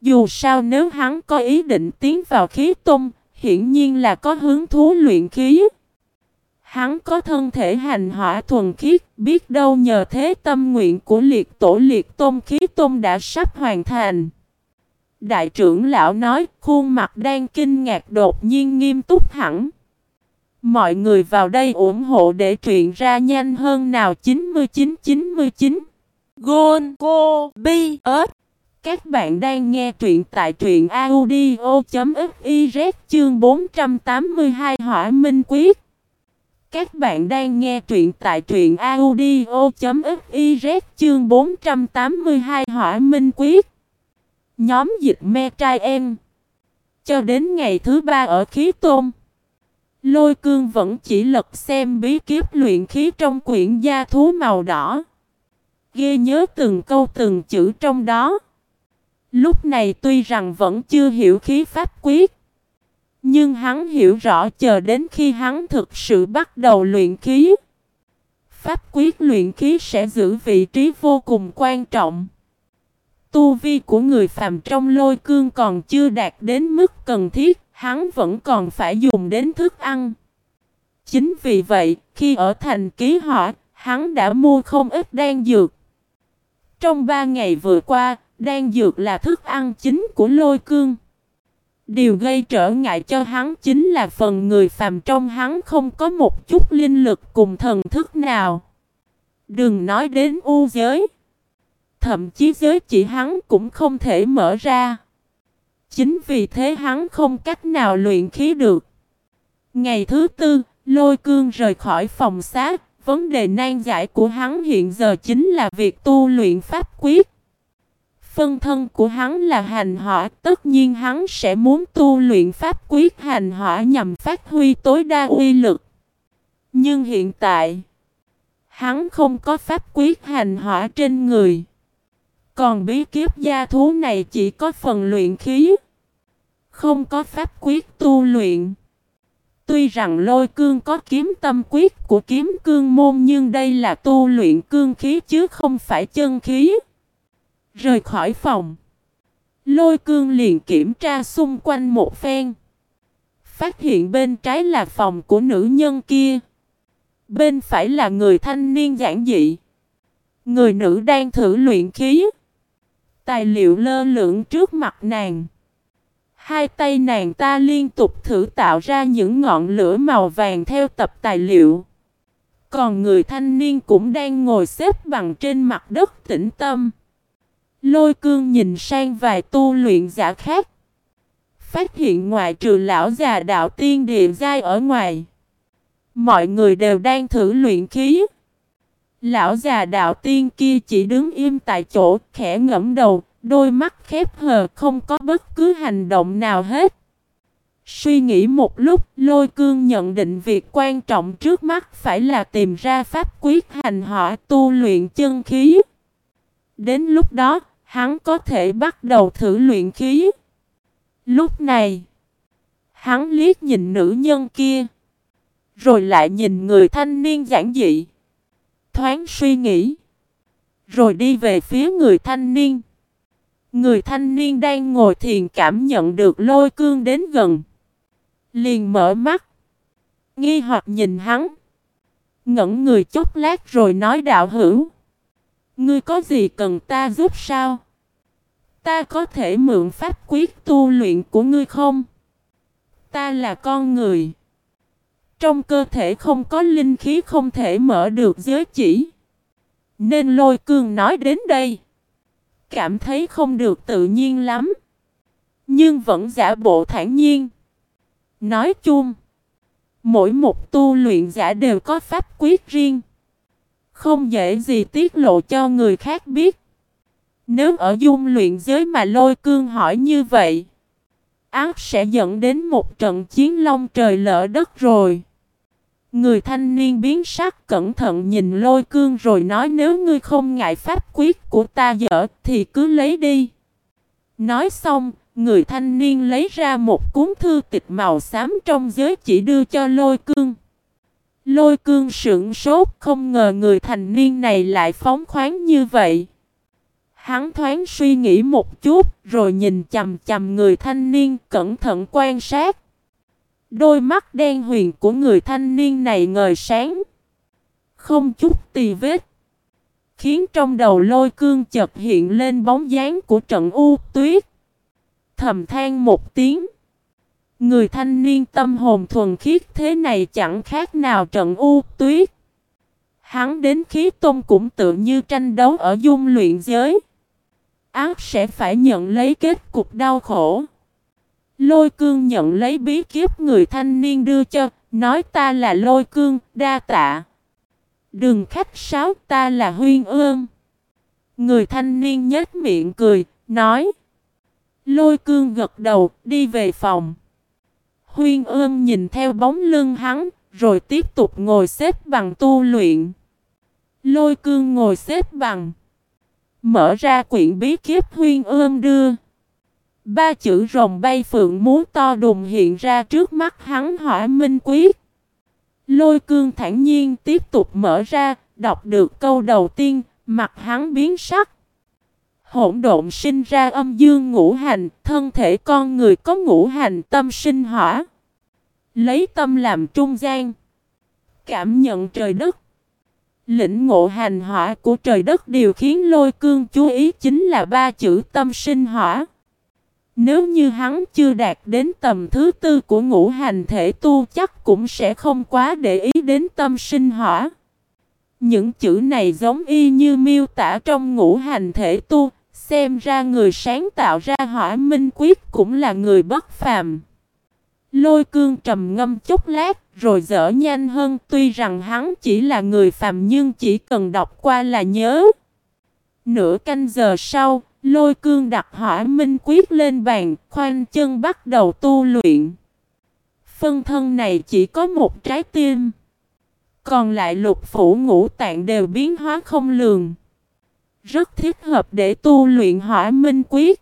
Dù sao nếu hắn có ý định tiến vào khí tung, hiển nhiên là có hướng thú luyện khí. Hắn có thân thể hành hỏa thuần khiết, biết đâu nhờ thế tâm nguyện của liệt tổ liệt tôn khí tôn đã sắp hoàn thành. Đại trưởng lão nói, khuôn mặt đang kinh ngạc đột nhiên nghiêm túc hẳn. Mọi người vào đây ủng hộ để truyện ra nhanh hơn nào 9999 Gôn Cô Bi ớt các bạn đang nghe truyện tại truyện audio.fiz chương 482 Hỏa Minh Quyết Các bạn đang nghe truyện tại truyện audio.fiz chương 482 Hỏa Minh Quyết Nhóm dịch me trai em Cho đến ngày thứ ba ở khí tôm Lôi cương vẫn chỉ lật xem bí kiếp luyện khí trong quyển gia thú màu đỏ. Ghê nhớ từng câu từng chữ trong đó. Lúc này tuy rằng vẫn chưa hiểu khí pháp quyết. Nhưng hắn hiểu rõ chờ đến khi hắn thực sự bắt đầu luyện khí. Pháp quyết luyện khí sẽ giữ vị trí vô cùng quan trọng. Tu vi của người phàm trong lôi cương còn chưa đạt đến mức cần thiết hắn vẫn còn phải dùng đến thức ăn. Chính vì vậy, khi ở thành ký họ hắn đã mua không ít đan dược. Trong ba ngày vừa qua, đan dược là thức ăn chính của lôi cương. Điều gây trở ngại cho hắn chính là phần người phàm trong hắn không có một chút linh lực cùng thần thức nào. Đừng nói đến u giới. Thậm chí giới chỉ hắn cũng không thể mở ra. Chính vì thế hắn không cách nào luyện khí được. Ngày thứ tư, lôi cương rời khỏi phòng xác. Vấn đề nan giải của hắn hiện giờ chính là việc tu luyện pháp quyết. Phân thân của hắn là hành hỏa, tất nhiên hắn sẽ muốn tu luyện pháp quyết hành hỏa nhằm phát huy tối đa uy lực. Nhưng hiện tại, hắn không có pháp quyết hành hỏa trên người. Còn bí kiếp gia thú này chỉ có phần luyện khí. Không có pháp quyết tu luyện. Tuy rằng lôi cương có kiếm tâm quyết của kiếm cương môn nhưng đây là tu luyện cương khí chứ không phải chân khí. Rời khỏi phòng. Lôi cương liền kiểm tra xung quanh một phen. Phát hiện bên trái là phòng của nữ nhân kia. Bên phải là người thanh niên giản dị. Người nữ đang thử luyện khí. Tài liệu lơ lửng trước mặt nàng. Hai tay nàng ta liên tục thử tạo ra những ngọn lửa màu vàng theo tập tài liệu. Còn người thanh niên cũng đang ngồi xếp bằng trên mặt đất tĩnh tâm. Lôi cương nhìn sang vài tu luyện giả khác. Phát hiện ngoại trừ lão già đạo tiên địa giai ở ngoài. Mọi người đều đang thử luyện khí. Lão già đạo tiên kia chỉ đứng im tại chỗ, khẽ ngẫm đầu, Đôi mắt khép hờ không có bất cứ hành động nào hết. Suy nghĩ một lúc, lôi cương nhận định việc quan trọng trước mắt phải là tìm ra pháp quyết hành hỏa tu luyện chân khí. Đến lúc đó, hắn có thể bắt đầu thử luyện khí. Lúc này, hắn liếc nhìn nữ nhân kia, rồi lại nhìn người thanh niên giản dị. Thoáng suy nghĩ, rồi đi về phía người thanh niên. Người thanh niên đang ngồi thiền cảm nhận được lôi cương đến gần. Liền mở mắt. Nghi hoặc nhìn hắn. Ngẩn người chốc lát rồi nói đạo hữu. Ngươi có gì cần ta giúp sao? Ta có thể mượn pháp quyết tu luyện của ngươi không? Ta là con người. Trong cơ thể không có linh khí không thể mở được giới chỉ. Nên lôi cương nói đến đây cảm thấy không được tự nhiên lắm. Nhưng vẫn giả bộ thản nhiên. Nói chung, mỗi một tu luyện giả đều có pháp quyết riêng. Không dễ gì tiết lộ cho người khác biết. Nếu ở dung luyện giới mà lôi cương hỏi như vậy, ác sẽ dẫn đến một trận chiến long trời lỡ đất rồi. Người thanh niên biến sắc cẩn thận nhìn lôi cương rồi nói nếu ngươi không ngại pháp quyết của ta dở thì cứ lấy đi. Nói xong, người thanh niên lấy ra một cuốn thư tịch màu xám trong giới chỉ đưa cho lôi cương. Lôi cương sững sốt không ngờ người thanh niên này lại phóng khoáng như vậy. Hắn thoáng suy nghĩ một chút, rồi nhìn chầm chầm người thanh niên, cẩn thận quan sát. Đôi mắt đen huyền của người thanh niên này ngời sáng. Không chút tì vết. Khiến trong đầu lôi cương chợt hiện lên bóng dáng của trận u tuyết. Thầm than một tiếng. Người thanh niên tâm hồn thuần khiết thế này chẳng khác nào trận u tuyết. Hắn đến khí tôn cũng tự như tranh đấu ở dung luyện giới. Ác sẽ phải nhận lấy kết cục đau khổ. Lôi cương nhận lấy bí kiếp người thanh niên đưa cho, nói ta là lôi cương, đa tạ. Đừng khách sáo ta là huyên ương. Người thanh niên nhếch miệng cười, nói. Lôi cương gật đầu, đi về phòng. Huyên ương nhìn theo bóng lưng hắn, rồi tiếp tục ngồi xếp bằng tu luyện. Lôi cương ngồi xếp bằng. Mở ra quyển bí kiếp huyên ương đưa. Ba chữ rồng bay phượng múa to đùng hiện ra trước mắt hắn hỏa minh quyết. Lôi cương thản nhiên tiếp tục mở ra, đọc được câu đầu tiên, mặt hắn biến sắc. Hỗn độn sinh ra âm dương ngũ hành, thân thể con người có ngũ hành tâm sinh hỏa. Lấy tâm làm trung gian. Cảm nhận trời đất. Lĩnh ngộ hành hỏa của trời đất điều khiến lôi cương chú ý chính là ba chữ tâm sinh hỏa. Nếu như hắn chưa đạt đến tầm thứ tư của ngũ hành thể tu chắc cũng sẽ không quá để ý đến tâm sinh hỏa. Những chữ này giống y như miêu tả trong ngũ hành thể tu, xem ra người sáng tạo ra hỏa minh quyết cũng là người bất phàm. Lôi cương trầm ngâm chút lát, rồi dở nhanh hơn tuy rằng hắn chỉ là người phàm nhưng chỉ cần đọc qua là nhớ. Nửa canh giờ sau, lôi cương đặt hỏa minh quyết lên bàn, khoanh chân bắt đầu tu luyện. Phân thân này chỉ có một trái tim. Còn lại lục phủ ngũ tạng đều biến hóa không lường. Rất thích hợp để tu luyện hỏa minh quyết.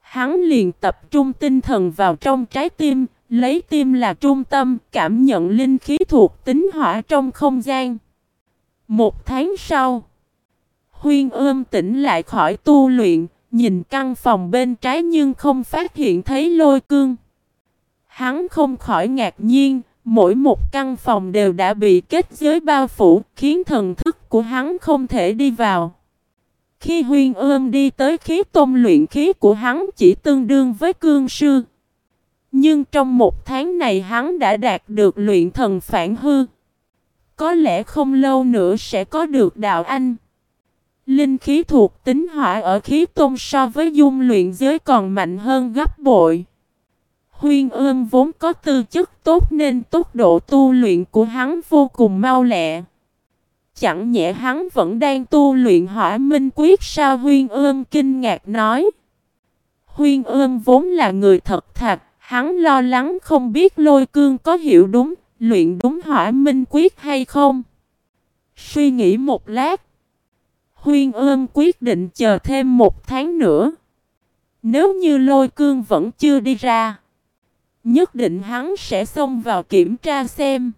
Hắn liền tập trung tinh thần vào trong trái tim, lấy tim là trung tâm, cảm nhận linh khí thuộc tính hỏa trong không gian. Một tháng sau, Huyên ươm tỉnh lại khỏi tu luyện, nhìn căn phòng bên trái nhưng không phát hiện thấy lôi cương. Hắn không khỏi ngạc nhiên, mỗi một căn phòng đều đã bị kết giới bao phủ, khiến thần thức của hắn không thể đi vào. Khi huyên ươm đi tới khí tôn luyện khí của hắn chỉ tương đương với cương sư. Nhưng trong một tháng này hắn đã đạt được luyện thần phản hư. Có lẽ không lâu nữa sẽ có được đạo anh. Linh khí thuộc tính hỏa ở khí tôn so với dung luyện giới còn mạnh hơn gấp bội. Huyên ương vốn có tư chất tốt nên tốc độ tu luyện của hắn vô cùng mau lẹ. Chẳng nhẹ hắn vẫn đang tu luyện hỏa minh quyết sao Huyên ương kinh ngạc nói. Huyên ương vốn là người thật thà, hắn lo lắng không biết lôi cương có hiểu đúng, luyện đúng hỏa minh quyết hay không. Suy nghĩ một lát. Huyên ương quyết định chờ thêm một tháng nữa. Nếu như lôi cương vẫn chưa đi ra. Nhất định hắn sẽ xông vào kiểm tra xem.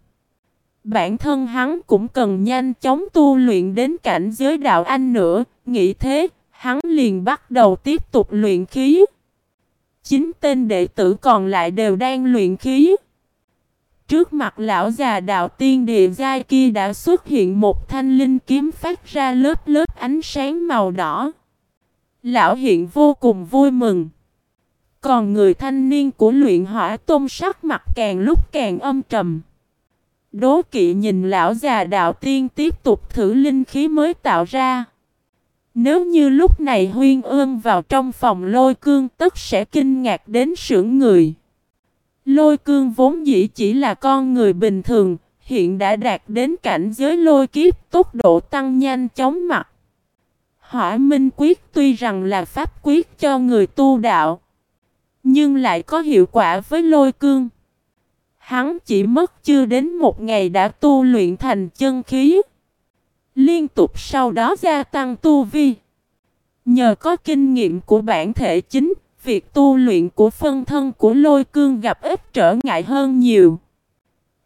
Bản thân hắn cũng cần nhanh chóng tu luyện đến cảnh giới đạo anh nữa. Nghĩ thế, hắn liền bắt đầu tiếp tục luyện khí. Chính tên đệ tử còn lại đều đang luyện khí. Trước mặt lão già đạo tiên địa giai kia đã xuất hiện một thanh linh kiếm phát ra lớp lớp ánh sáng màu đỏ. Lão hiện vô cùng vui mừng. Còn người thanh niên của luyện hỏa tôn sắc mặt càng lúc càng âm trầm. Đố kỵ nhìn lão già đạo tiên tiếp tục thử linh khí mới tạo ra. Nếu như lúc này huyên ương vào trong phòng lôi cương tất sẽ kinh ngạc đến sưởng người. Lôi cương vốn dĩ chỉ là con người bình thường, hiện đã đạt đến cảnh giới lôi kiếp tốc độ tăng nhanh chóng mặt. Hỏa minh quyết tuy rằng là pháp quyết cho người tu đạo, nhưng lại có hiệu quả với lôi cương. Hắn chỉ mất chưa đến một ngày đã tu luyện thành chân khí. Liên tục sau đó gia tăng tu vi. Nhờ có kinh nghiệm của bản thể chính, việc tu luyện của phân thân của lôi cương gặp ít trở ngại hơn nhiều.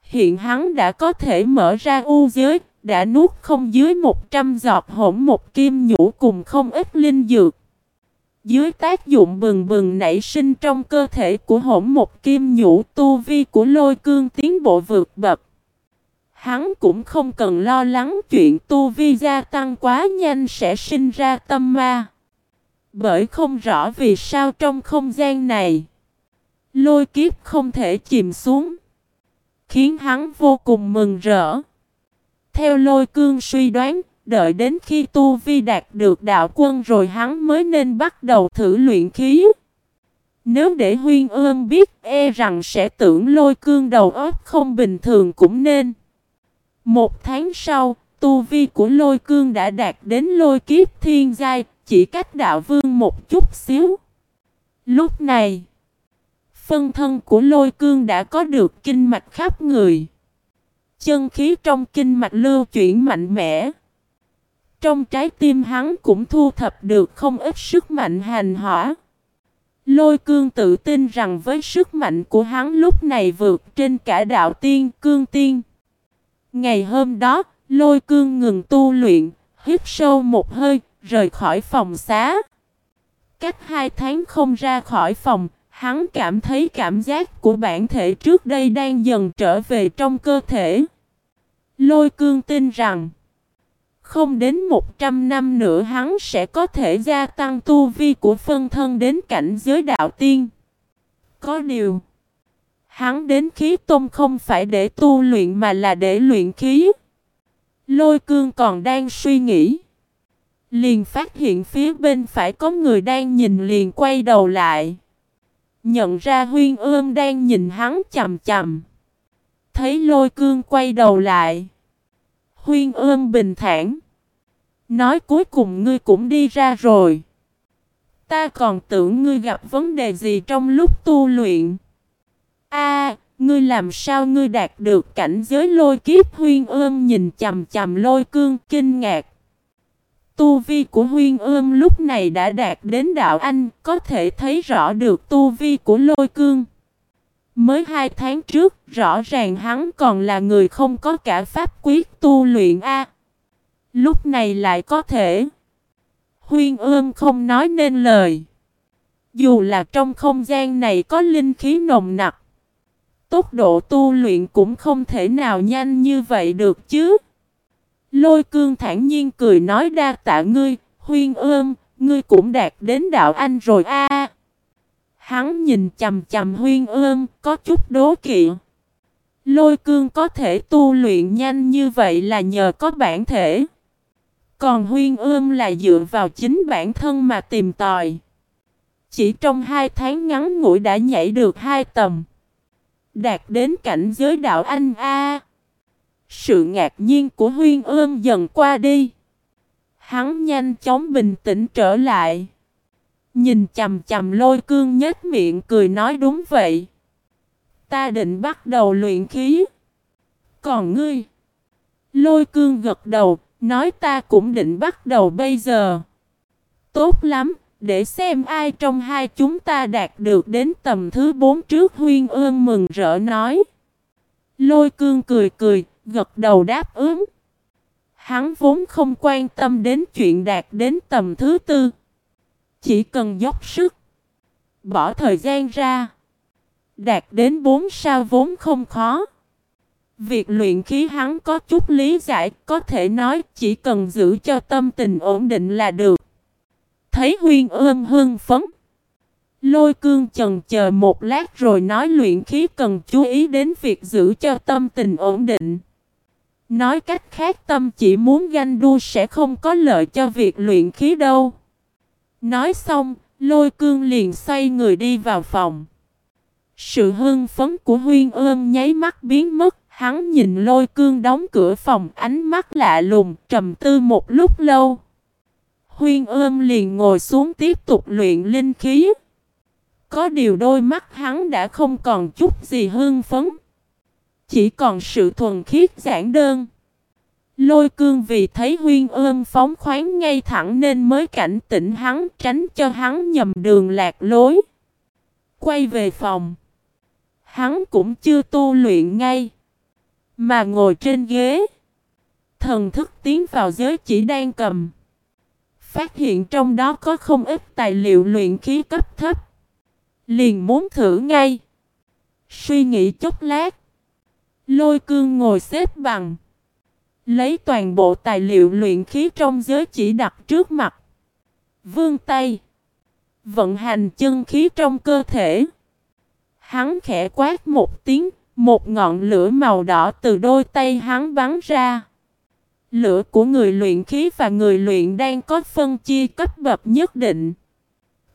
Hiện hắn đã có thể mở ra u giới, đã nuốt không dưới 100 giọt hỗn một kim nhũ cùng không ít linh dược. Dưới tác dụng bừng bừng nảy sinh trong cơ thể của hỗn một kim nhũ tu vi của lôi cương tiến bộ vượt bậc. Hắn cũng không cần lo lắng chuyện tu vi gia tăng quá nhanh sẽ sinh ra tâm ma. Bởi không rõ vì sao trong không gian này, lôi kiếp không thể chìm xuống, khiến hắn vô cùng mừng rỡ. Theo lôi cương suy đoán, đợi đến khi tu vi đạt được đạo quân rồi hắn mới nên bắt đầu thử luyện khí. Nếu để huyên ương biết e rằng sẽ tưởng lôi cương đầu óc không bình thường cũng nên. Một tháng sau, tu vi của lôi cương đã đạt đến lôi kiếp thiên giai, chỉ cách đạo vương một chút xíu. Lúc này, phân thân của lôi cương đã có được kinh mạch khắp người. Chân khí trong kinh mạch lưu chuyển mạnh mẽ. Trong trái tim hắn cũng thu thập được không ít sức mạnh hành hỏa. Lôi cương tự tin rằng với sức mạnh của hắn lúc này vượt trên cả đạo tiên cương tiên. Ngày hôm đó, lôi cương ngừng tu luyện, hít sâu một hơi, rời khỏi phòng xá. Cách hai tháng không ra khỏi phòng, hắn cảm thấy cảm giác của bản thể trước đây đang dần trở về trong cơ thể. Lôi cương tin rằng, không đến 100 năm nữa hắn sẽ có thể gia tăng tu vi của phân thân đến cảnh giới đạo tiên. Có điều, hắn đến khí tôn không phải để tu luyện mà là để luyện khí. Lôi cương còn đang suy nghĩ. Liền phát hiện phía bên phải có người đang nhìn liền quay đầu lại. Nhận ra huyên ương đang nhìn hắn chầm chầm. Thấy lôi cương quay đầu lại. Huyên ương bình thản. Nói cuối cùng ngươi cũng đi ra rồi. Ta còn tưởng ngươi gặp vấn đề gì trong lúc tu luyện. A, ngươi làm sao ngươi đạt được cảnh giới lôi kiếp huyên ương nhìn chầm chầm lôi cương kinh ngạc. Tu vi của huyên ương lúc này đã đạt đến đạo anh, có thể thấy rõ được tu vi của lôi cương. Mới hai tháng trước, rõ ràng hắn còn là người không có cả pháp quyết tu luyện A. Lúc này lại có thể. Huyên ương không nói nên lời. Dù là trong không gian này có linh khí nồng nặc. Tốc độ tu luyện cũng không thể nào nhanh như vậy được chứ. Lôi cương thản nhiên cười nói đa tạ ngươi, huyên ương, ngươi cũng đạt đến đạo anh rồi a. Hắn nhìn chầm chầm huyên ương, có chút đố kỵ. Lôi cương có thể tu luyện nhanh như vậy là nhờ có bản thể. Còn huyên ương là dựa vào chính bản thân mà tìm tòi. Chỉ trong hai tháng ngắn ngủi đã nhảy được hai tầm. Đạt đến cảnh giới đạo anh A. Sự ngạc nhiên của huyên ương dần qua đi. Hắn nhanh chóng bình tĩnh trở lại. Nhìn chầm chầm lôi cương nhếch miệng cười nói đúng vậy. Ta định bắt đầu luyện khí. Còn ngươi? Lôi cương gật đầu, nói ta cũng định bắt đầu bây giờ. Tốt lắm, để xem ai trong hai chúng ta đạt được đến tầm thứ bốn trước huyên ương mừng rỡ nói. Lôi cương cười cười, gật đầu đáp ứng. Hắn vốn không quan tâm đến chuyện đạt đến tầm thứ tư. Chỉ cần dốc sức, bỏ thời gian ra. Đạt đến bốn sao vốn không khó. Việc luyện khí hắn có chút lý giải, có thể nói chỉ cần giữ cho tâm tình ổn định là được. Thấy huyên ương hưng phấn. Lôi cương chần chờ một lát rồi nói luyện khí cần chú ý đến việc giữ cho tâm tình ổn định. Nói cách khác tâm chỉ muốn ganh đua sẽ không có lợi cho việc luyện khí đâu. Nói xong, lôi cương liền xoay người đi vào phòng. Sự hưng phấn của huyên ương nháy mắt biến mất, hắn nhìn lôi cương đóng cửa phòng ánh mắt lạ lùng, trầm tư một lúc lâu. Huyên ương liền ngồi xuống tiếp tục luyện linh khí. Có điều đôi mắt hắn đã không còn chút gì hưng phấn. Chỉ còn sự thuần khiết giản đơn. Lôi cương vì thấy huyên ương phóng khoáng ngay thẳng nên mới cảnh tỉnh hắn tránh cho hắn nhầm đường lạc lối. Quay về phòng. Hắn cũng chưa tu luyện ngay. Mà ngồi trên ghế. Thần thức tiến vào giới chỉ đang cầm. Phát hiện trong đó có không ít tài liệu luyện khí cấp thấp. Liền muốn thử ngay. Suy nghĩ chốc lát. Lôi cương ngồi xếp bằng. Lấy toàn bộ tài liệu luyện khí trong giới chỉ đặt trước mặt. Vương tay. Vận hành chân khí trong cơ thể. Hắn khẽ quát một tiếng, một ngọn lửa màu đỏ từ đôi tay hắn bắn ra. Lửa của người luyện khí và người luyện đang có phân chia cấp bậc nhất định.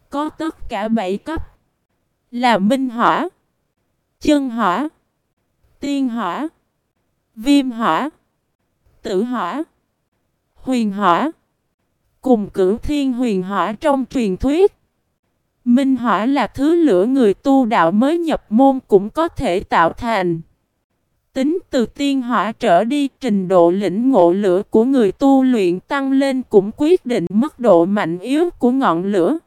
Có tất cả 7 cấp. Là minh hỏa, chân hỏa, tiên hỏa, viêm hỏa, tử hỏa, huyền hỏa, cùng cửu thiên huyền hỏa trong truyền thuyết. Minh hỏa là thứ lửa người tu đạo mới nhập môn cũng có thể tạo thành. Tính từ tiên hỏa trở đi, trình độ lĩnh ngộ lửa của người tu luyện tăng lên cũng quyết định mức độ mạnh yếu của ngọn lửa.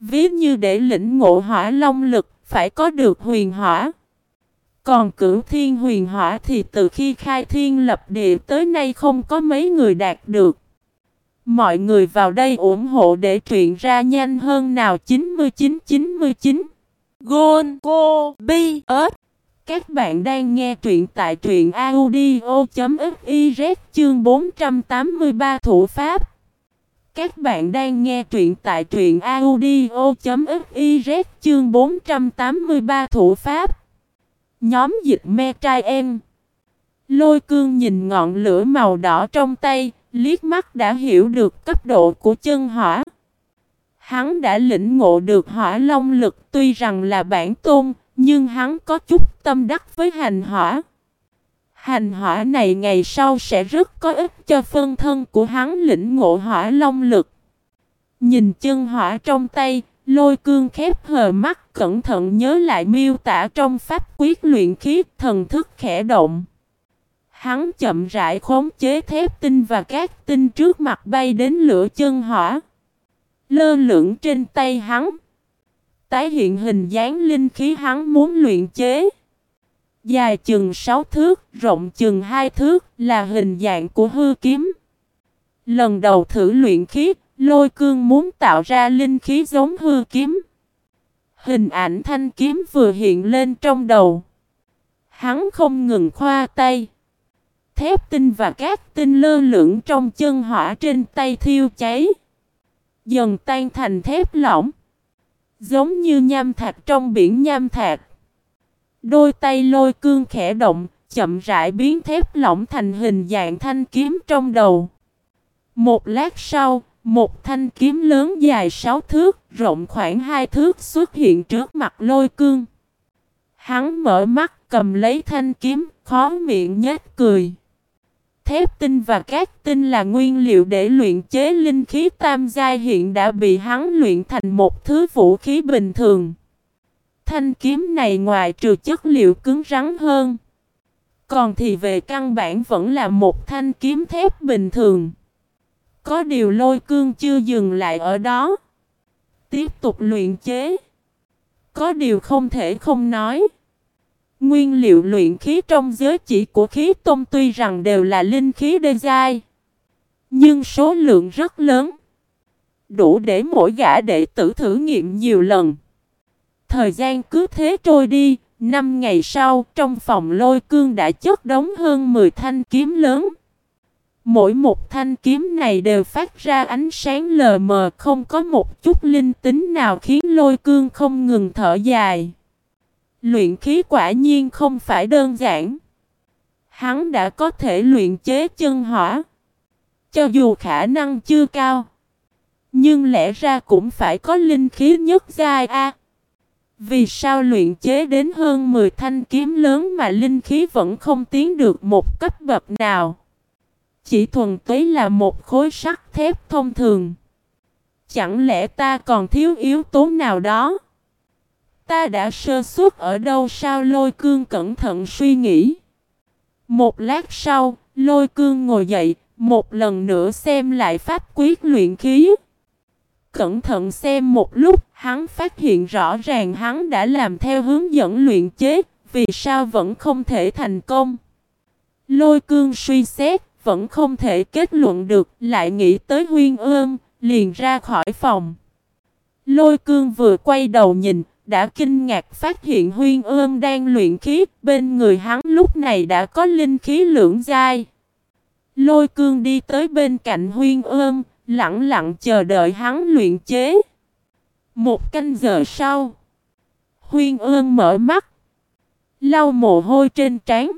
Ví như để lĩnh ngộ hỏa long lực, phải có được huyền hỏa. Còn cửu thiên huyền hỏa thì từ khi khai thiên lập địa tới nay không có mấy người đạt được. Mọi người vào đây ủng hộ để truyện ra nhanh hơn nào. 9999 Gôn Cô Bi ớt Các bạn đang nghe truyện tại truyện audio.fiz chương 483 thủ pháp. Các bạn đang nghe truyện tại truyện audio.fiz chương 483 thủ pháp. Nhóm dịch me trai em. Lôi cương nhìn ngọn lửa màu đỏ trong tay. Liếc mắt đã hiểu được cấp độ của chân hỏa. Hắn đã lĩnh ngộ được hỏa long lực tuy rằng là bản tôn, nhưng hắn có chút tâm đắc với hành hỏa. Hành hỏa này ngày sau sẽ rất có ích cho phân thân của hắn lĩnh ngộ hỏa long lực. Nhìn chân hỏa trong tay, lôi cương khép hờ mắt cẩn thận nhớ lại miêu tả trong pháp quyết luyện khí thần thức khẽ động. Hắn chậm rãi khống chế thép tinh và các tinh trước mặt bay đến lửa chân hỏa. Lơ lửng trên tay hắn. Tái hiện hình dáng linh khí hắn muốn luyện chế. Dài chừng 6 thước, rộng chừng 2 thước là hình dạng của hư kiếm. Lần đầu thử luyện khí, lôi cương muốn tạo ra linh khí giống hư kiếm. Hình ảnh thanh kiếm vừa hiện lên trong đầu. Hắn không ngừng khoa tay. Thép tinh và các tinh lơ lửng trong chân hỏa trên tay thiêu cháy. Dần tan thành thép lỏng. Giống như nham thạch trong biển nham thạch. Đôi tay lôi cương khẽ động, chậm rãi biến thép lỏng thành hình dạng thanh kiếm trong đầu. Một lát sau, một thanh kiếm lớn dài 6 thước, rộng khoảng 2 thước xuất hiện trước mặt lôi cương. Hắn mở mắt cầm lấy thanh kiếm, khó miệng nhếch cười. Thép tinh và cát tinh là nguyên liệu để luyện chế linh khí tam giai hiện đã bị hắn luyện thành một thứ vũ khí bình thường. Thanh kiếm này ngoài trừ chất liệu cứng rắn hơn. Còn thì về căn bản vẫn là một thanh kiếm thép bình thường. Có điều lôi cương chưa dừng lại ở đó. Tiếp tục luyện chế. Có điều không thể không nói. Nguyên liệu luyện khí trong giới chỉ của khí tôn tuy rằng đều là linh khí đê giai. Nhưng số lượng rất lớn. Đủ để mỗi gã đệ tử thử nghiệm nhiều lần. Thời gian cứ thế trôi đi, năm ngày sau trong phòng lôi cương đã chất đóng hơn 10 thanh kiếm lớn. Mỗi một thanh kiếm này đều phát ra ánh sáng lờ mờ không có một chút linh tính nào khiến lôi cương không ngừng thở dài. Luyện khí quả nhiên không phải đơn giản. Hắn đã có thể luyện chế chân hỏa. Cho dù khả năng chưa cao. Nhưng lẽ ra cũng phải có linh khí nhất giai A. Vì sao luyện chế đến hơn 10 thanh kiếm lớn mà linh khí vẫn không tiến được một cấp bậc nào? Chỉ thuần túy là một khối sắt thép thông thường. Chẳng lẽ ta còn thiếu yếu tố nào đó? Ta đã sơ suất ở đâu sao lôi cương cẩn thận suy nghĩ. Một lát sau, lôi cương ngồi dậy, một lần nữa xem lại pháp quyết luyện khí. Cẩn thận xem một lúc, hắn phát hiện rõ ràng hắn đã làm theo hướng dẫn luyện chế, vì sao vẫn không thể thành công. Lôi cương suy xét, vẫn không thể kết luận được, lại nghĩ tới huyên ương, liền ra khỏi phòng. Lôi cương vừa quay đầu nhìn, đã kinh ngạc phát hiện huyên ương đang luyện khí, bên người hắn lúc này đã có linh khí lưỡng dai. Lôi cương đi tới bên cạnh huyên ương, lặng lặng chờ đợi hắn luyện chế. Một canh giờ sau, huyên ương mở mắt, lau mồ hôi trên trán,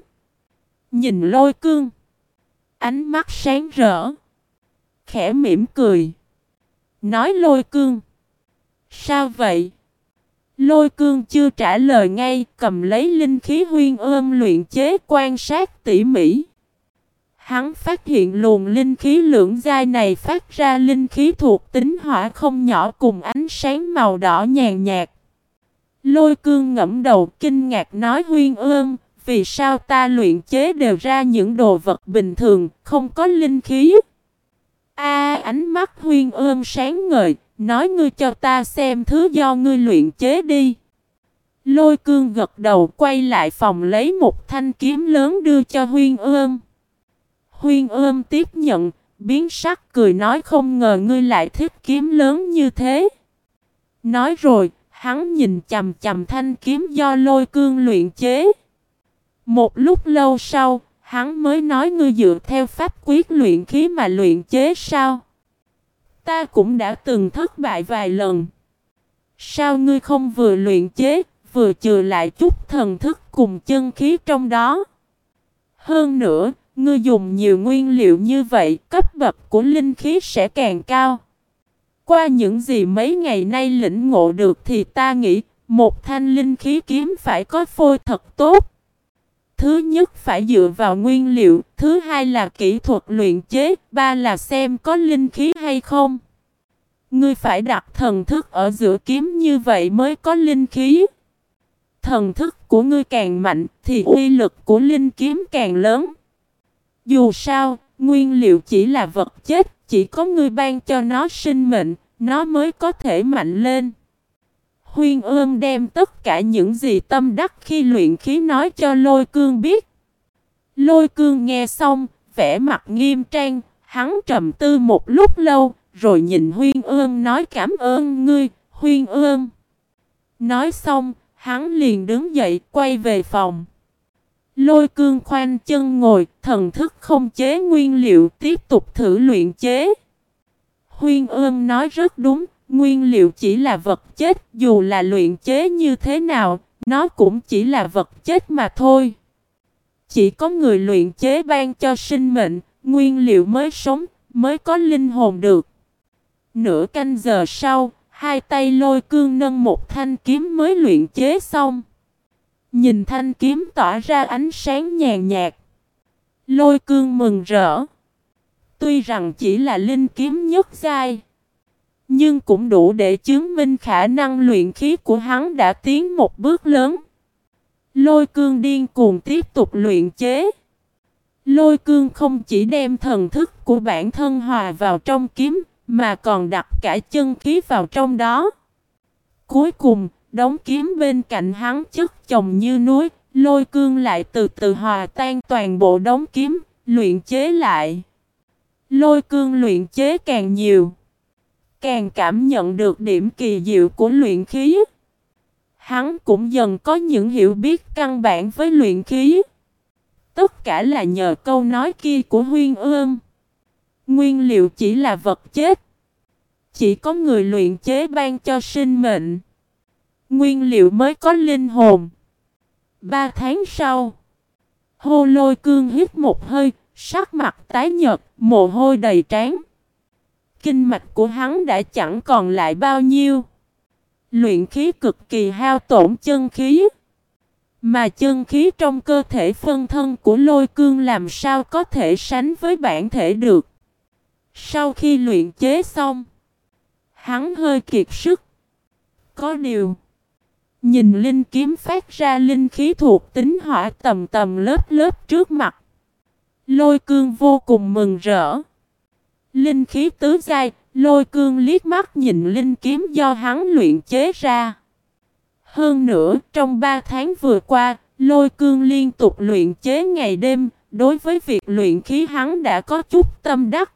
nhìn lôi cương, ánh mắt sáng rỡ, khẽ mỉm cười, nói lôi cương, sao vậy? Lôi cương chưa trả lời ngay, cầm lấy linh khí huyên ương luyện chế quan sát tỉ mỉ. Hắn phát hiện luồng linh khí lưỡng giai này phát ra linh khí thuộc tính hỏa không nhỏ cùng ánh sáng màu đỏ nhàn nhạt. Lôi cương ngẫm đầu kinh ngạc nói huyên ương, vì sao ta luyện chế đều ra những đồ vật bình thường, không có linh khí. A ánh mắt huyên ương sáng ngời, nói ngươi cho ta xem thứ do ngươi luyện chế đi. Lôi cương gật đầu quay lại phòng lấy một thanh kiếm lớn đưa cho huyên ương. Huyên ươm tiếp nhận, biến sắc cười nói không ngờ ngươi lại thích kiếm lớn như thế. Nói rồi, hắn nhìn chầm chầm thanh kiếm do lôi cương luyện chế. Một lúc lâu sau, hắn mới nói ngươi dựa theo pháp quyết luyện khí mà luyện chế sao? Ta cũng đã từng thất bại vài lần. Sao ngươi không vừa luyện chế, vừa chừa lại chút thần thức cùng chân khí trong đó? Hơn nữa, Ngươi dùng nhiều nguyên liệu như vậy, cấp bậc của linh khí sẽ càng cao. Qua những gì mấy ngày nay lĩnh ngộ được thì ta nghĩ, một thanh linh khí kiếm phải có phôi thật tốt. Thứ nhất phải dựa vào nguyên liệu, thứ hai là kỹ thuật luyện chế, ba là xem có linh khí hay không. Ngươi phải đặt thần thức ở giữa kiếm như vậy mới có linh khí. Thần thức của ngươi càng mạnh thì uy lực của linh kiếm càng lớn. Dù sao, nguyên liệu chỉ là vật chết, chỉ có ngươi ban cho nó sinh mệnh, nó mới có thể mạnh lên. Huyên ương đem tất cả những gì tâm đắc khi luyện khí nói cho lôi cương biết. Lôi cương nghe xong, vẻ mặt nghiêm trang, hắn trầm tư một lúc lâu, rồi nhìn Huyên ương nói cảm ơn ngươi, Huyên ương. Nói xong, hắn liền đứng dậy quay về phòng. Lôi cương khoanh chân ngồi, thần thức không chế nguyên liệu tiếp tục thử luyện chế. Huyên ương nói rất đúng, nguyên liệu chỉ là vật chết, dù là luyện chế như thế nào, nó cũng chỉ là vật chết mà thôi. Chỉ có người luyện chế ban cho sinh mệnh, nguyên liệu mới sống, mới có linh hồn được. Nửa canh giờ sau, hai tay lôi cương nâng một thanh kiếm mới luyện chế xong. Nhìn thanh kiếm tỏa ra ánh sáng nhàn nhạt. Lôi cương mừng rỡ. Tuy rằng chỉ là linh kiếm nhất giai. Nhưng cũng đủ để chứng minh khả năng luyện khí của hắn đã tiến một bước lớn. Lôi cương điên cuồng tiếp tục luyện chế. Lôi cương không chỉ đem thần thức của bản thân hòa vào trong kiếm, mà còn đặt cả chân khí vào trong đó. Cuối cùng, Đống kiếm bên cạnh hắn chất chồng như núi, lôi cương lại từ từ hòa tan toàn bộ đống kiếm, luyện chế lại. Lôi cương luyện chế càng nhiều, càng cảm nhận được điểm kỳ diệu của luyện khí. Hắn cũng dần có những hiểu biết căn bản với luyện khí. Tất cả là nhờ câu nói kia của Huyên Ương. Nguyên liệu chỉ là vật chết. Chỉ có người luyện chế ban cho sinh mệnh. Nguyên liệu mới có linh hồn. Ba tháng sau, hô lôi cương hít một hơi, sắc mặt tái nhợt, mồ hôi đầy trán. Kinh mạch của hắn đã chẳng còn lại bao nhiêu. Luyện khí cực kỳ hao tổn chân khí. Mà chân khí trong cơ thể phân thân của lôi cương làm sao có thể sánh với bản thể được. Sau khi luyện chế xong, hắn hơi kiệt sức. Có điều, Nhìn linh kiếm phát ra linh khí thuộc tính hỏa tầm tầm lớp lớp trước mặt. Lôi cương vô cùng mừng rỡ. Linh khí tứ giai, lôi cương liếc mắt nhìn linh kiếm do hắn luyện chế ra. Hơn nữa, trong ba tháng vừa qua, lôi cương liên tục luyện chế ngày đêm, Đối với việc luyện khí hắn đã có chút tâm đắc.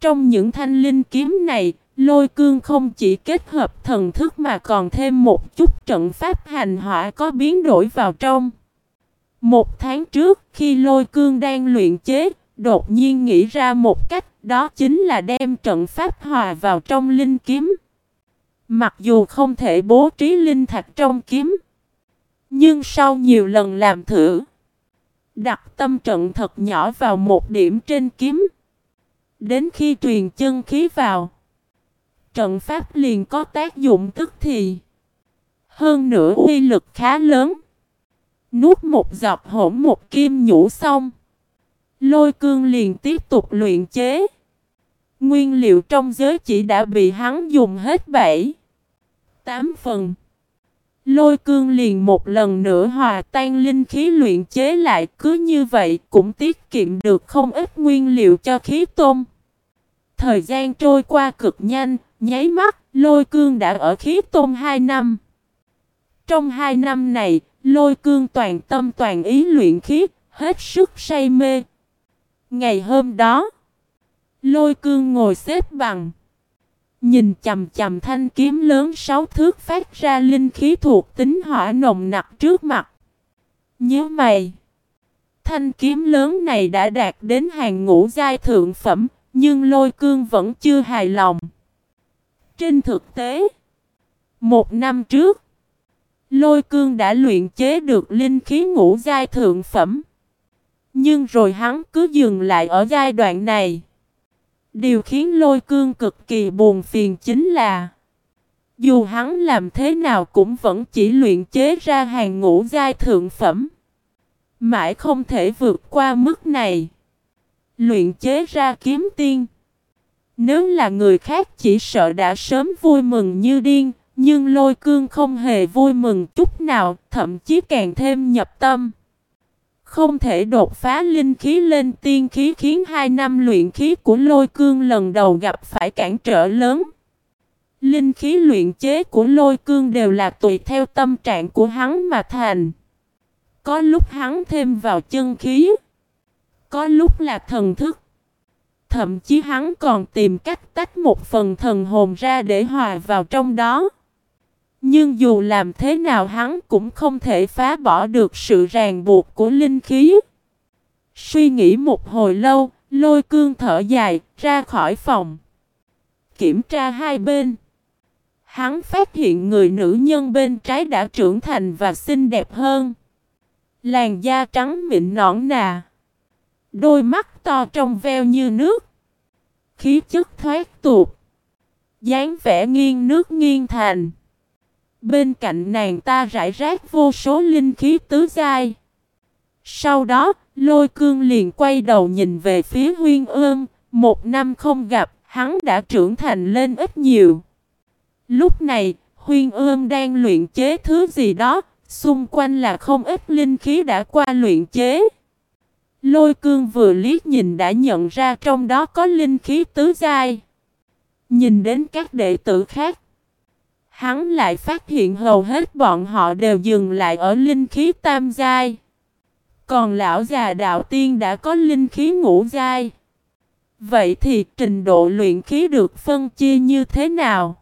Trong những thanh linh kiếm này, lôi cương không chỉ kết hợp thần thức mà còn thêm một chút trận pháp hành hỏa có biến đổi vào trong. Một tháng trước, khi lôi cương đang luyện chế, đột nhiên nghĩ ra một cách, đó chính là đem trận pháp hòa vào trong linh kiếm. Mặc dù không thể bố trí linh thạch trong kiếm, nhưng sau nhiều lần làm thử, đặt tâm trận thật nhỏ vào một điểm trên kiếm. Đến khi truyền chân khí vào, trận pháp liền có tác dụng tức thì. Hơn nữa uy lực khá lớn. Nuốt một giọt hỗn một kim nhũ xong. Lôi cương liền tiếp tục luyện chế. Nguyên liệu trong giới chỉ đã bị hắn dùng hết bảy. Tám phần. Lôi cương liền một lần nữa hòa tan linh khí luyện chế lại cứ như vậy cũng tiết kiệm được không ít nguyên liệu cho khí tôm. Thời gian trôi qua cực nhanh, nháy mắt, lôi cương đã ở khí tôm 2 năm. Trong 2 năm này, lôi cương toàn tâm toàn ý luyện khí, hết sức say mê. Ngày hôm đó, lôi cương ngồi xếp bằng. Nhìn chầm chầm thanh kiếm lớn sáu thước phát ra linh khí thuộc tính hỏa nồng nặc trước mặt. Nhớ mày! Thanh kiếm lớn này đã đạt đến hàng ngũ giai thượng phẩm, nhưng lôi cương vẫn chưa hài lòng. Trên thực tế, một năm trước, lôi cương đã luyện chế được linh khí ngũ giai thượng phẩm. Nhưng rồi hắn cứ dừng lại ở giai đoạn này. Điều khiến lôi cương cực kỳ buồn phiền chính là, Dù hắn làm thế nào cũng vẫn chỉ luyện chế ra hàng ngũ giai thượng phẩm, Mãi không thể vượt qua mức này Luyện chế ra kiếm tiên, Nếu là người khác chỉ sợ đã sớm vui mừng như điên, Nhưng lôi cương không hề vui mừng chút nào, Thậm chí càng thêm nhập tâm không thể đột phá linh khí lên tiên khí khiến hai năm luyện khí của lôi cương lần đầu gặp phải cản trở lớn. Linh khí luyện chế của lôi cương đều là tùy theo tâm trạng của hắn mà thành. Có lúc hắn thêm vào chân khí. Có lúc là thần thức. Thậm chí hắn còn tìm cách tách một phần thần hồn ra để hòa vào trong đó. Nhưng dù làm thế nào hắn cũng không thể phá bỏ được sự ràng buộc của linh khí. Suy nghĩ một hồi lâu, lôi cương thở dài, ra khỏi phòng. Kiểm tra hai bên. Hắn phát hiện người nữ nhân bên trái đã trưởng thành và xinh đẹp hơn. Làn da trắng mịn nõn nà. Đôi mắt to trong veo như nước. Khí chất thoát tuột. dáng vẻ nghiêng nước nghiêng thành. Bên cạnh nàng ta rải rác vô số linh khí tứ giai. Sau đó, lôi cương liền quay đầu nhìn về phía huyên ương. Một năm không gặp, hắn đã trưởng thành lên ít nhiều. Lúc này, huyên ương đang luyện chế thứ gì đó, xung quanh là không ít linh khí đã qua luyện chế. Lôi cương vừa liếc nhìn đã nhận ra trong đó có linh khí tứ giai. Nhìn đến các đệ tử khác, Hắn lại phát hiện hầu hết bọn họ đều dừng lại ở linh khí tam giai. Còn lão già đạo tiên đã có linh khí ngũ giai. Vậy thì trình độ luyện khí được phân chia như thế nào?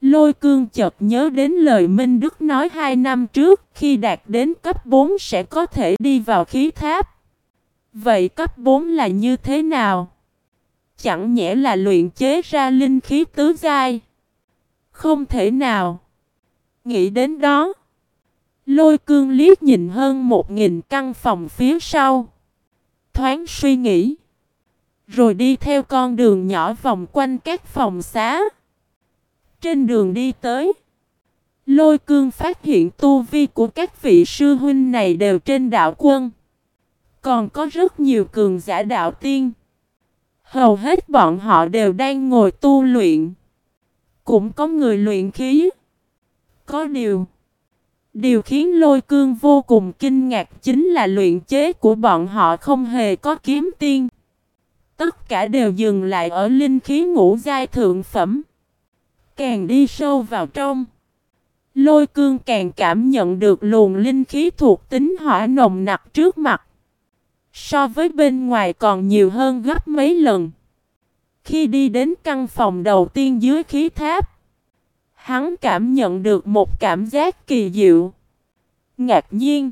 Lôi cương chợt nhớ đến lời Minh Đức nói hai năm trước, khi đạt đến cấp 4 sẽ có thể đi vào khí tháp. Vậy cấp 4 là như thế nào? Chẳng nhẽ là luyện chế ra linh khí tứ giai. Không thể nào. Nghĩ đến đó. Lôi cương liếc nhìn hơn một nghìn căn phòng phía sau. Thoáng suy nghĩ. Rồi đi theo con đường nhỏ vòng quanh các phòng xá. Trên đường đi tới. Lôi cương phát hiện tu vi của các vị sư huynh này đều trên đạo quân. Còn có rất nhiều cường giả đạo tiên. Hầu hết bọn họ đều đang ngồi tu luyện. Cũng có người luyện khí. Có điều. Điều khiến lôi cương vô cùng kinh ngạc chính là luyện chế của bọn họ không hề có kiếm tiên. Tất cả đều dừng lại ở linh khí ngũ giai thượng phẩm. Càng đi sâu vào trong. Lôi cương càng cảm nhận được luồng linh khí thuộc tính hỏa nồng nặc trước mặt. So với bên ngoài còn nhiều hơn gấp mấy lần. Khi đi đến căn phòng đầu tiên dưới khí tháp, hắn cảm nhận được một cảm giác kỳ diệu. Ngạc nhiên.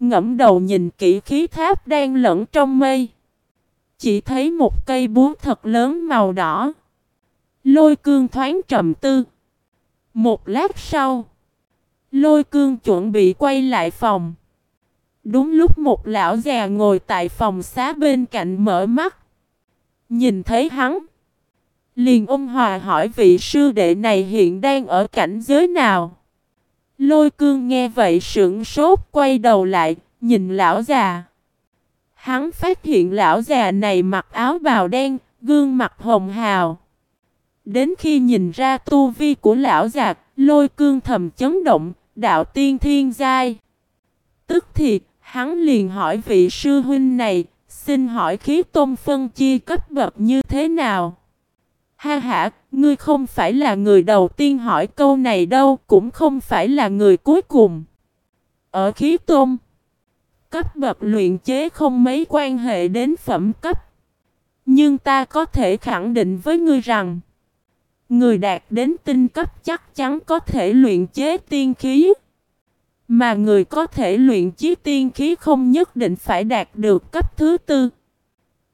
Ngẫm đầu nhìn kỹ khí tháp đang lẫn trong mây. Chỉ thấy một cây búa thật lớn màu đỏ. Lôi cương thoáng trầm tư. Một lát sau, lôi cương chuẩn bị quay lại phòng. Đúng lúc một lão già ngồi tại phòng xá bên cạnh mở mắt. Nhìn thấy hắn. Liền ôm hòa hỏi vị sư đệ này hiện đang ở cảnh giới nào. Lôi cương nghe vậy sững sốt quay đầu lại, nhìn lão già. Hắn phát hiện lão già này mặc áo bào đen, gương mặt hồng hào. Đến khi nhìn ra tu vi của lão già, lôi cương thầm chấn động, đạo tiên thiên giai. Tức thì, hắn liền hỏi vị sư huynh này, xin hỏi khí tôn phân chia cấp bậc như thế nào? Ha ha, ngươi không phải là người đầu tiên hỏi câu này đâu, cũng không phải là người cuối cùng. Ở khí tôn, cấp bậc luyện chế không mấy quan hệ đến phẩm cấp. Nhưng ta có thể khẳng định với ngươi rằng, người đạt đến tinh cấp chắc chắn có thể luyện chế tiên khí. Mà người có thể luyện chế tiên khí không nhất định phải đạt được cấp thứ tư.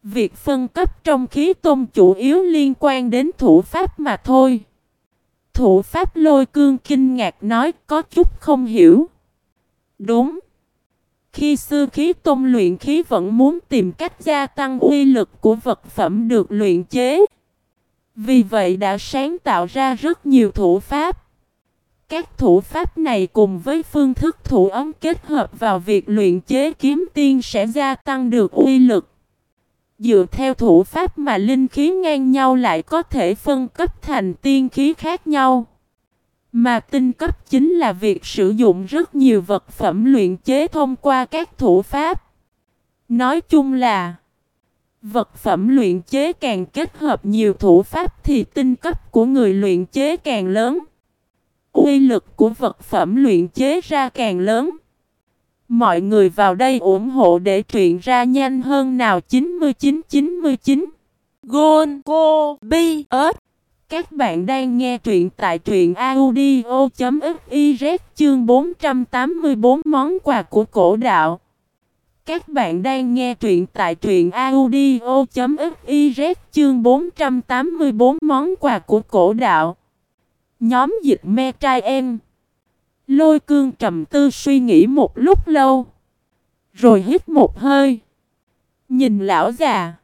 Việc phân cấp trong khí tôn chủ yếu liên quan đến thủ pháp mà thôi. Thủ pháp lôi cương kinh ngạc nói, có chút không hiểu. Đúng. Khi sư khí tôn luyện khí vẫn muốn tìm cách gia tăng uy lực của vật phẩm được luyện chế. Vì vậy đã sáng tạo ra rất nhiều thủ pháp. Các thủ pháp này cùng với phương thức thủ ấm kết hợp vào việc luyện chế kiếm tiên sẽ gia tăng được uy lực. Dựa theo thủ pháp mà linh khí ngang nhau lại có thể phân cấp thành tiên khí khác nhau. Mà tinh cấp chính là việc sử dụng rất nhiều vật phẩm luyện chế thông qua các thủ pháp. Nói chung là, vật phẩm luyện chế càng kết hợp nhiều thủ pháp thì tinh cấp của người luyện chế càng lớn. Uy lực của vật phẩm luyện chế ra càng lớn. Mọi người vào đây ủng hộ để truyện ra nhanh hơn nào. 9999 Gôn Cô Bi ớt Các bạn đang nghe truyện tại truyện audio.fiz chương 484 món quà của cổ đạo. Các bạn đang nghe truyện tại truyện audio.fiz chương 484 món quà của cổ đạo. Nhóm dịch me trai em Lôi cương trầm tư suy nghĩ một lúc lâu. Rồi hít một hơi. Nhìn lão già.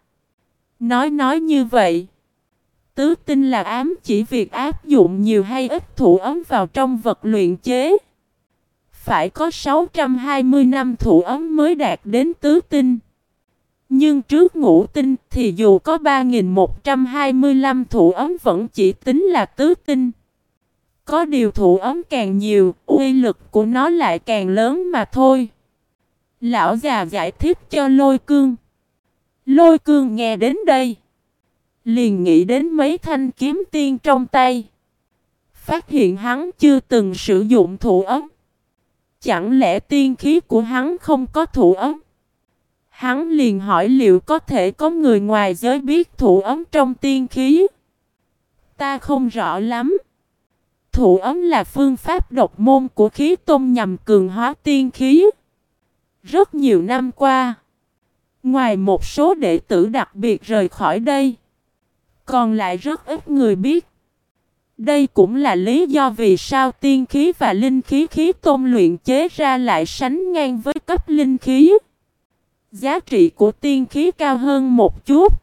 Nói nói như vậy. Tứ tinh là ám chỉ việc áp dụng nhiều hay ít thủ ấm vào trong vật luyện chế. Phải có 620 năm thủ ấm mới đạt đến tứ tinh. Nhưng trước ngũ tinh thì dù có 3.125 thủ ấm vẫn chỉ tính là tứ tinh. Có điều thủ ấm càng nhiều, uy lực của nó lại càng lớn mà thôi. Lão già giải thích cho lôi cương. Lôi cương nghe đến đây. Liền nghĩ đến mấy thanh kiếm tiên trong tay. Phát hiện hắn chưa từng sử dụng thủ ấm. Chẳng lẽ tiên khí của hắn không có thủ ấm? Hắn liền hỏi liệu có thể có người ngoài giới biết thủ ấm trong tiên khí? Ta không rõ lắm. Thủ ấm là phương pháp độc môn của khí tôn nhằm cường hóa tiên khí. Rất nhiều năm qua, ngoài một số đệ tử đặc biệt rời khỏi đây, còn lại rất ít người biết. Đây cũng là lý do vì sao tiên khí và linh khí khí tôn luyện chế ra lại sánh ngang với cấp linh khí. Giá trị của tiên khí cao hơn một chút.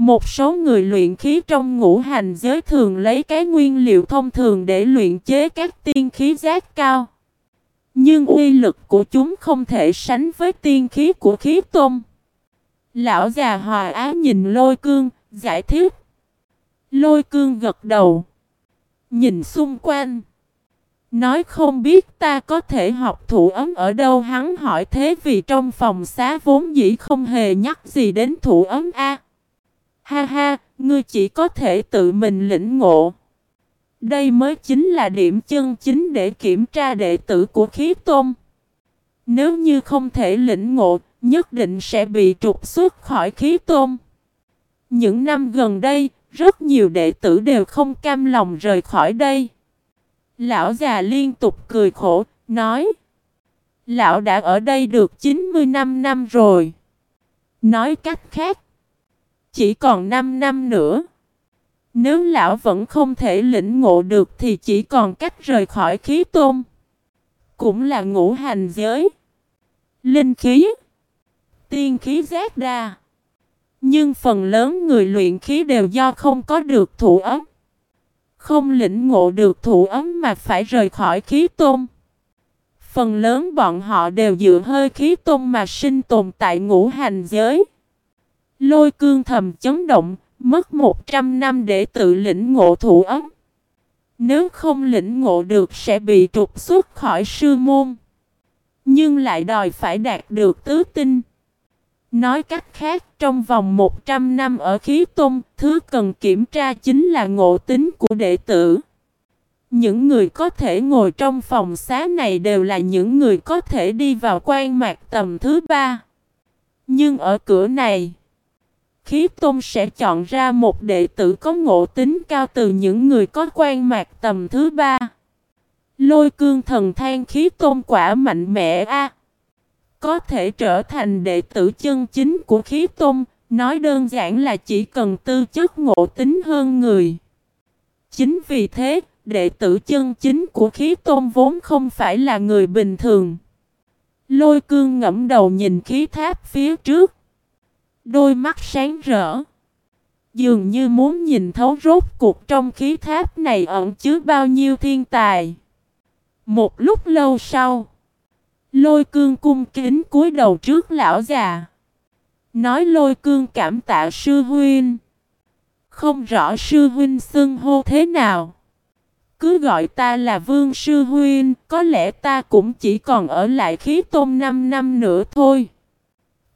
Một số người luyện khí trong ngũ hành giới thường lấy cái nguyên liệu thông thường để luyện chế các tiên khí giác cao. Nhưng uy lực của chúng không thể sánh với tiên khí của khí tôn. Lão già hòa á nhìn lôi cương, giải thích. Lôi cương gật đầu. Nhìn xung quanh. Nói không biết ta có thể học thủ ấm ở đâu hắn hỏi thế vì trong phòng xá vốn dĩ không hề nhắc gì đến thủ ấm A. Ha ha, ngươi chỉ có thể tự mình lĩnh ngộ. Đây mới chính là điểm chân chính để kiểm tra đệ tử của khí tôn. Nếu như không thể lĩnh ngộ, nhất định sẽ bị trục xuất khỏi khí tôn. Những năm gần đây, rất nhiều đệ tử đều không cam lòng rời khỏi đây. Lão già liên tục cười khổ, nói Lão đã ở đây được 95 năm rồi. Nói cách khác, chỉ còn 5 năm nữa. Nếu lão vẫn không thể lĩnh ngộ được thì chỉ còn cách rời khỏi khí tôn. Cũng là ngũ hành giới. Linh khí. Tiên khí giác đa. Nhưng phần lớn người luyện khí đều do không có được thủ ấm. Không lĩnh ngộ được thủ ấm mà phải rời khỏi khí tôn. Phần lớn bọn họ đều dựa hơi khí tôn mà sinh tồn tại ngũ hành giới. Lôi cương thầm chấn động, mất 100 năm để tự lĩnh ngộ thủ ấm. Nếu không lĩnh ngộ được sẽ bị trục xuất khỏi sư môn. Nhưng lại đòi phải đạt được tứ tinh. Nói cách khác, trong vòng 100 năm ở khí tôn, thứ cần kiểm tra chính là ngộ tính của đệ tử. Những người có thể ngồi trong phòng xá này đều là những người có thể đi vào quan mạc tầm thứ ba. Nhưng ở cửa này, khí tôn sẽ chọn ra một đệ tử có ngộ tính cao từ những người có quan mạc tầm thứ ba. Lôi cương thần than khí tôn quả mạnh mẽ a Có thể trở thành đệ tử chân chính của khí tôn, nói đơn giản là chỉ cần tư chất ngộ tính hơn người. Chính vì thế, đệ tử chân chính của khí tôn vốn không phải là người bình thường. Lôi cương ngẫm đầu nhìn khí tháp phía trước. Đôi mắt sáng rỡ. Dường như muốn nhìn thấu rốt cuộc trong khí tháp này ẩn chứa bao nhiêu thiên tài. Một lúc lâu sau, lôi cương cung kính cúi đầu trước lão già. Nói lôi cương cảm tạ sư huynh. Không rõ sư huynh xưng hô thế nào. Cứ gọi ta là vương sư huynh, có lẽ ta cũng chỉ còn ở lại khí tôn 5 năm nữa thôi.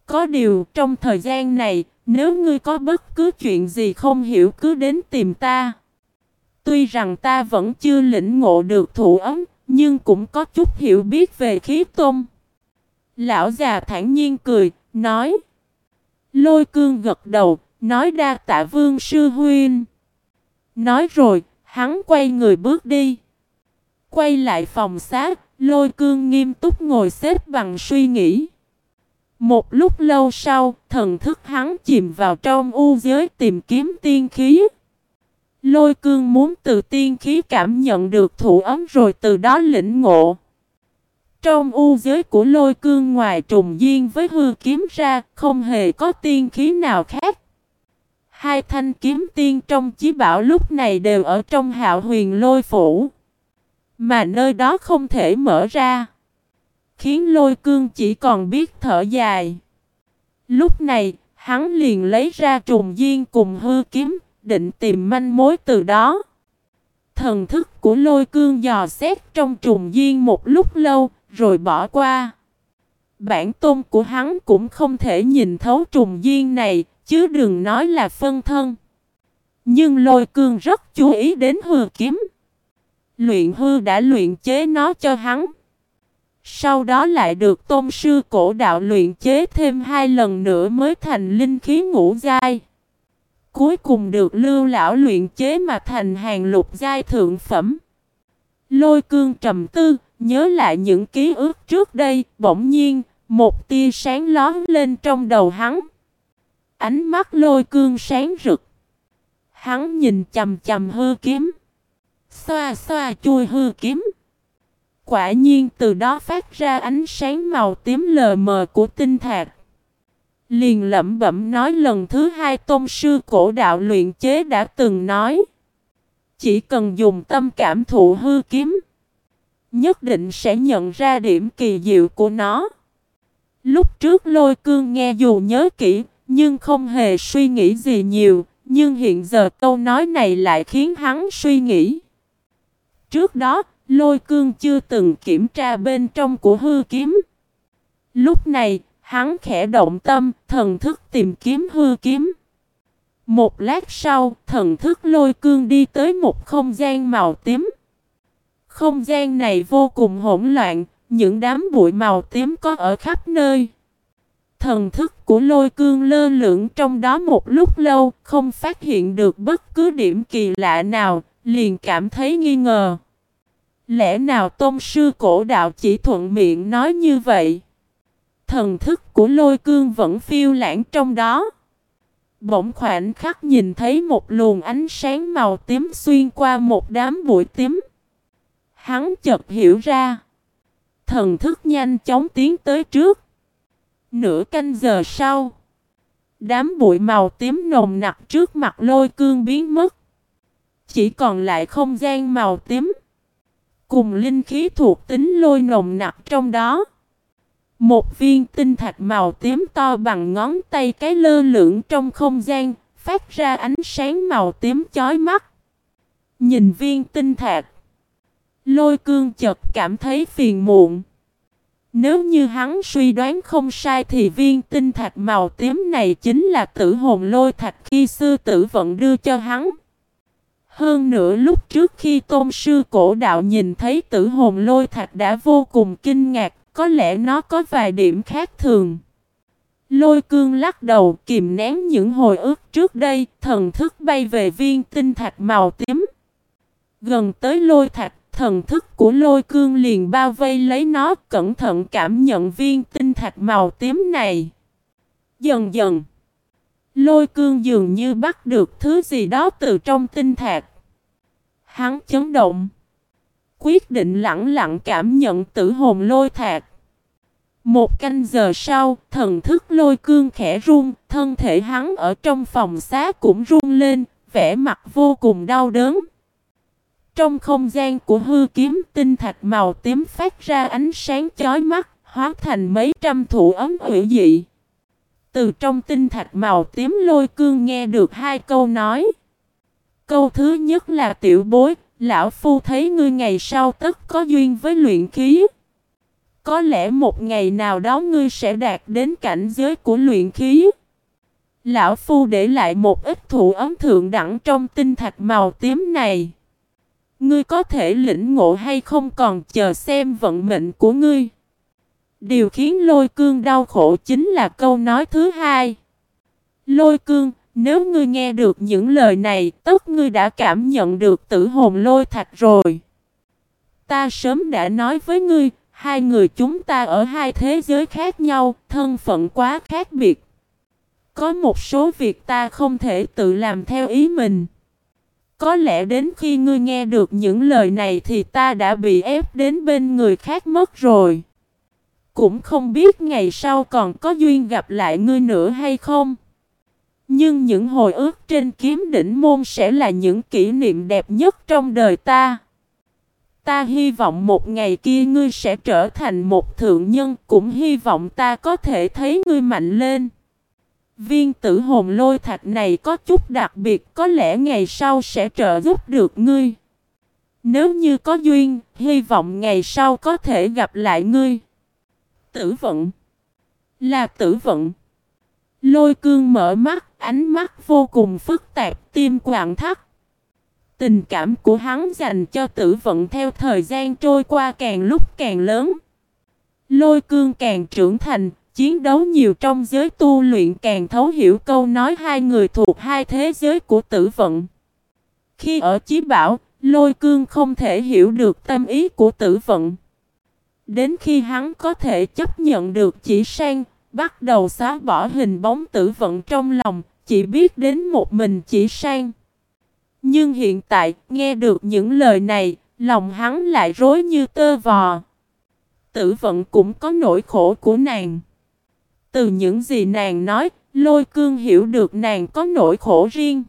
Có điều trong thời gian này, nếu ngươi có bất cứ chuyện gì không hiểu cứ đến tìm ta. Tuy rằng ta vẫn chưa lĩnh ngộ được thủ ấm, nhưng cũng có chút hiểu biết về khí tôn. Lão già thản nhiên cười, nói. Lôi cương gật đầu, nói đa tạ vương sư huynh. Nói rồi, hắn quay người bước đi. Quay lại phòng xác, lôi cương nghiêm túc ngồi xếp bằng suy nghĩ. Một lúc lâu sau, thần thức hắn chìm vào trong u giới tìm kiếm tiên khí. Lôi cương muốn từ tiên khí cảm nhận được thủ ấm rồi từ đó lĩnh ngộ. Trong u giới của lôi cương ngoài trùng duyên với hư kiếm ra, không hề có tiên khí nào khác. Hai thanh kiếm tiên trong chí bảo lúc này đều ở trong hạo huyền lôi phủ. Mà nơi đó không thể mở ra. Khiến lôi cương chỉ còn biết thở dài. Lúc này, hắn liền lấy ra trùng duyên cùng hư kiếm, định tìm manh mối từ đó. Thần thức của lôi cương dò xét trong trùng duyên một lúc lâu, rồi bỏ qua. Bản tôn của hắn cũng không thể nhìn thấu trùng duyên này, chứ đừng nói là phân thân. Nhưng lôi cương rất chú ý đến hư kiếm. Luyện hư đã luyện chế nó cho hắn. Sau đó lại được tôn sư cổ đạo luyện chế thêm hai lần nữa mới thành linh khí ngũ giai. Cuối cùng được lưu lão luyện chế mà thành hàng lục giai thượng phẩm. Lôi cương trầm tư, nhớ lại những ký ức trước đây, bỗng nhiên, một tia sáng lón lên trong đầu hắn. Ánh mắt lôi cương sáng rực. Hắn nhìn chầm chầm hư kiếm. Xoa xoa chui hư kiếm. Quả nhiên từ đó phát ra ánh sáng màu tím lờ mờ của tinh thạch. Liền lẩm bẩm nói lần thứ hai tôn sư cổ đạo luyện chế đã từng nói. Chỉ cần dùng tâm cảm thụ hư kiếm. Nhất định sẽ nhận ra điểm kỳ diệu của nó. Lúc trước lôi cương nghe dù nhớ kỹ, nhưng không hề suy nghĩ gì nhiều. Nhưng hiện giờ câu nói này lại khiến hắn suy nghĩ. Trước đó, lôi cương chưa từng kiểm tra bên trong của hư kiếm. Lúc này, hắn khẽ động tâm, thần thức tìm kiếm hư kiếm. Một lát sau, thần thức lôi cương đi tới một không gian màu tím. Không gian này vô cùng hỗn loạn, những đám bụi màu tím có ở khắp nơi. Thần thức của lôi cương lơ lửng trong đó một lúc lâu, không phát hiện được bất cứ điểm kỳ lạ nào, liền cảm thấy nghi ngờ. Lẽ nào tôn sư cổ đạo chỉ thuận miệng nói như vậy? Thần thức của lôi cương vẫn phiêu lãng trong đó. Bỗng khoảnh khắc nhìn thấy một luồng ánh sáng màu tím xuyên qua một đám bụi tím. Hắn chợt hiểu ra. Thần thức nhanh chóng tiến tới trước. Nửa canh giờ sau. Đám bụi màu tím nồng nặc trước mặt lôi cương biến mất. Chỉ còn lại không gian màu tím. Cùng linh khí thuộc tính lôi nồng nặc trong đó. Một viên tinh thạch màu tím to bằng ngón tay cái lơ lửng trong không gian, phát ra ánh sáng màu tím chói mắt. Nhìn viên tinh thạch, lôi cương chợt cảm thấy phiền muộn. Nếu như hắn suy đoán không sai thì viên tinh thạch màu tím này chính là tử hồn lôi thạch khi sư tử vận đưa cho hắn. Hơn nữa lúc trước khi tôn sư cổ đạo nhìn thấy tử hồn lôi thạch đã vô cùng kinh ngạc, có lẽ nó có vài điểm khác thường. Lôi cương lắc đầu kìm nén những hồi ức trước đây, thần thức bay về viên tinh thạch màu tím. Gần tới lôi thạch, thần thức của lôi cương liền bao vây lấy nó, cẩn thận cảm nhận viên tinh thạch màu tím này. Dần dần, lôi cương dường như bắt được thứ gì đó từ trong tinh thạch. Hắn chấn động quyết định lặng lặng cảm nhận tử hồn lôi thạc. Một canh giờ sau, thần thức lôi cương khẽ run, thân thể hắn ở trong phòng xá cũng run lên, vẻ mặt vô cùng đau đớn. Trong không gian của hư kiếm tinh thạch màu tím phát ra ánh sáng chói mắt, hóa thành mấy trăm thủ ấm hữu dị. Từ trong tinh thạch màu tím lôi cương nghe được hai câu nói. Câu thứ nhất là tiểu bối, Lão Phu thấy ngươi ngày sau tất có duyên với luyện khí. Có lẽ một ngày nào đó ngươi sẽ đạt đến cảnh giới của luyện khí. Lão Phu để lại một ít thủ ấm thượng đẳng trong tinh thạch màu tím này. Ngươi có thể lĩnh ngộ hay không còn chờ xem vận mệnh của ngươi. Điều khiến lôi cương đau khổ chính là câu nói thứ hai. Lôi cương, nếu ngươi nghe được những lời này, tất ngươi đã cảm nhận được tử hồn lôi thạch rồi. Ta sớm đã nói với ngươi, hai người chúng ta ở hai thế giới khác nhau, thân phận quá khác biệt. Có một số việc ta không thể tự làm theo ý mình. Có lẽ đến khi ngươi nghe được những lời này thì ta đã bị ép đến bên người khác mất rồi. Cũng không biết ngày sau còn có duyên gặp lại ngươi nữa hay không. Nhưng những hồi ức trên kiếm đỉnh môn sẽ là những kỷ niệm đẹp nhất trong đời ta. Ta hy vọng một ngày kia ngươi sẽ trở thành một thượng nhân, cũng hy vọng ta có thể thấy ngươi mạnh lên. Viên tử hồn lôi thạch này có chút đặc biệt, có lẽ ngày sau sẽ trợ giúp được ngươi. Nếu như có duyên, hy vọng ngày sau có thể gặp lại ngươi. Tử vận Là tử vận Lôi cương mở mắt, ánh mắt vô cùng phức tạp, tim quạng thắt. Tình cảm của hắn dành cho tử vận theo thời gian trôi qua càng lúc càng lớn. Lôi cương càng trưởng thành, chiến đấu nhiều trong giới tu luyện càng thấu hiểu câu nói hai người thuộc hai thế giới của tử vận. Khi ở chí bảo, lôi cương không thể hiểu được tâm ý của tử vận. Đến khi hắn có thể chấp nhận được chỉ sang, bắt đầu xóa bỏ hình bóng tử vận trong lòng, chỉ biết đến một mình chỉ sang. Nhưng hiện tại, nghe được những lời này, lòng hắn lại rối như tơ vò. Tử vận cũng có nỗi khổ của nàng. Từ những gì nàng nói, lôi cương hiểu được nàng có nỗi khổ riêng.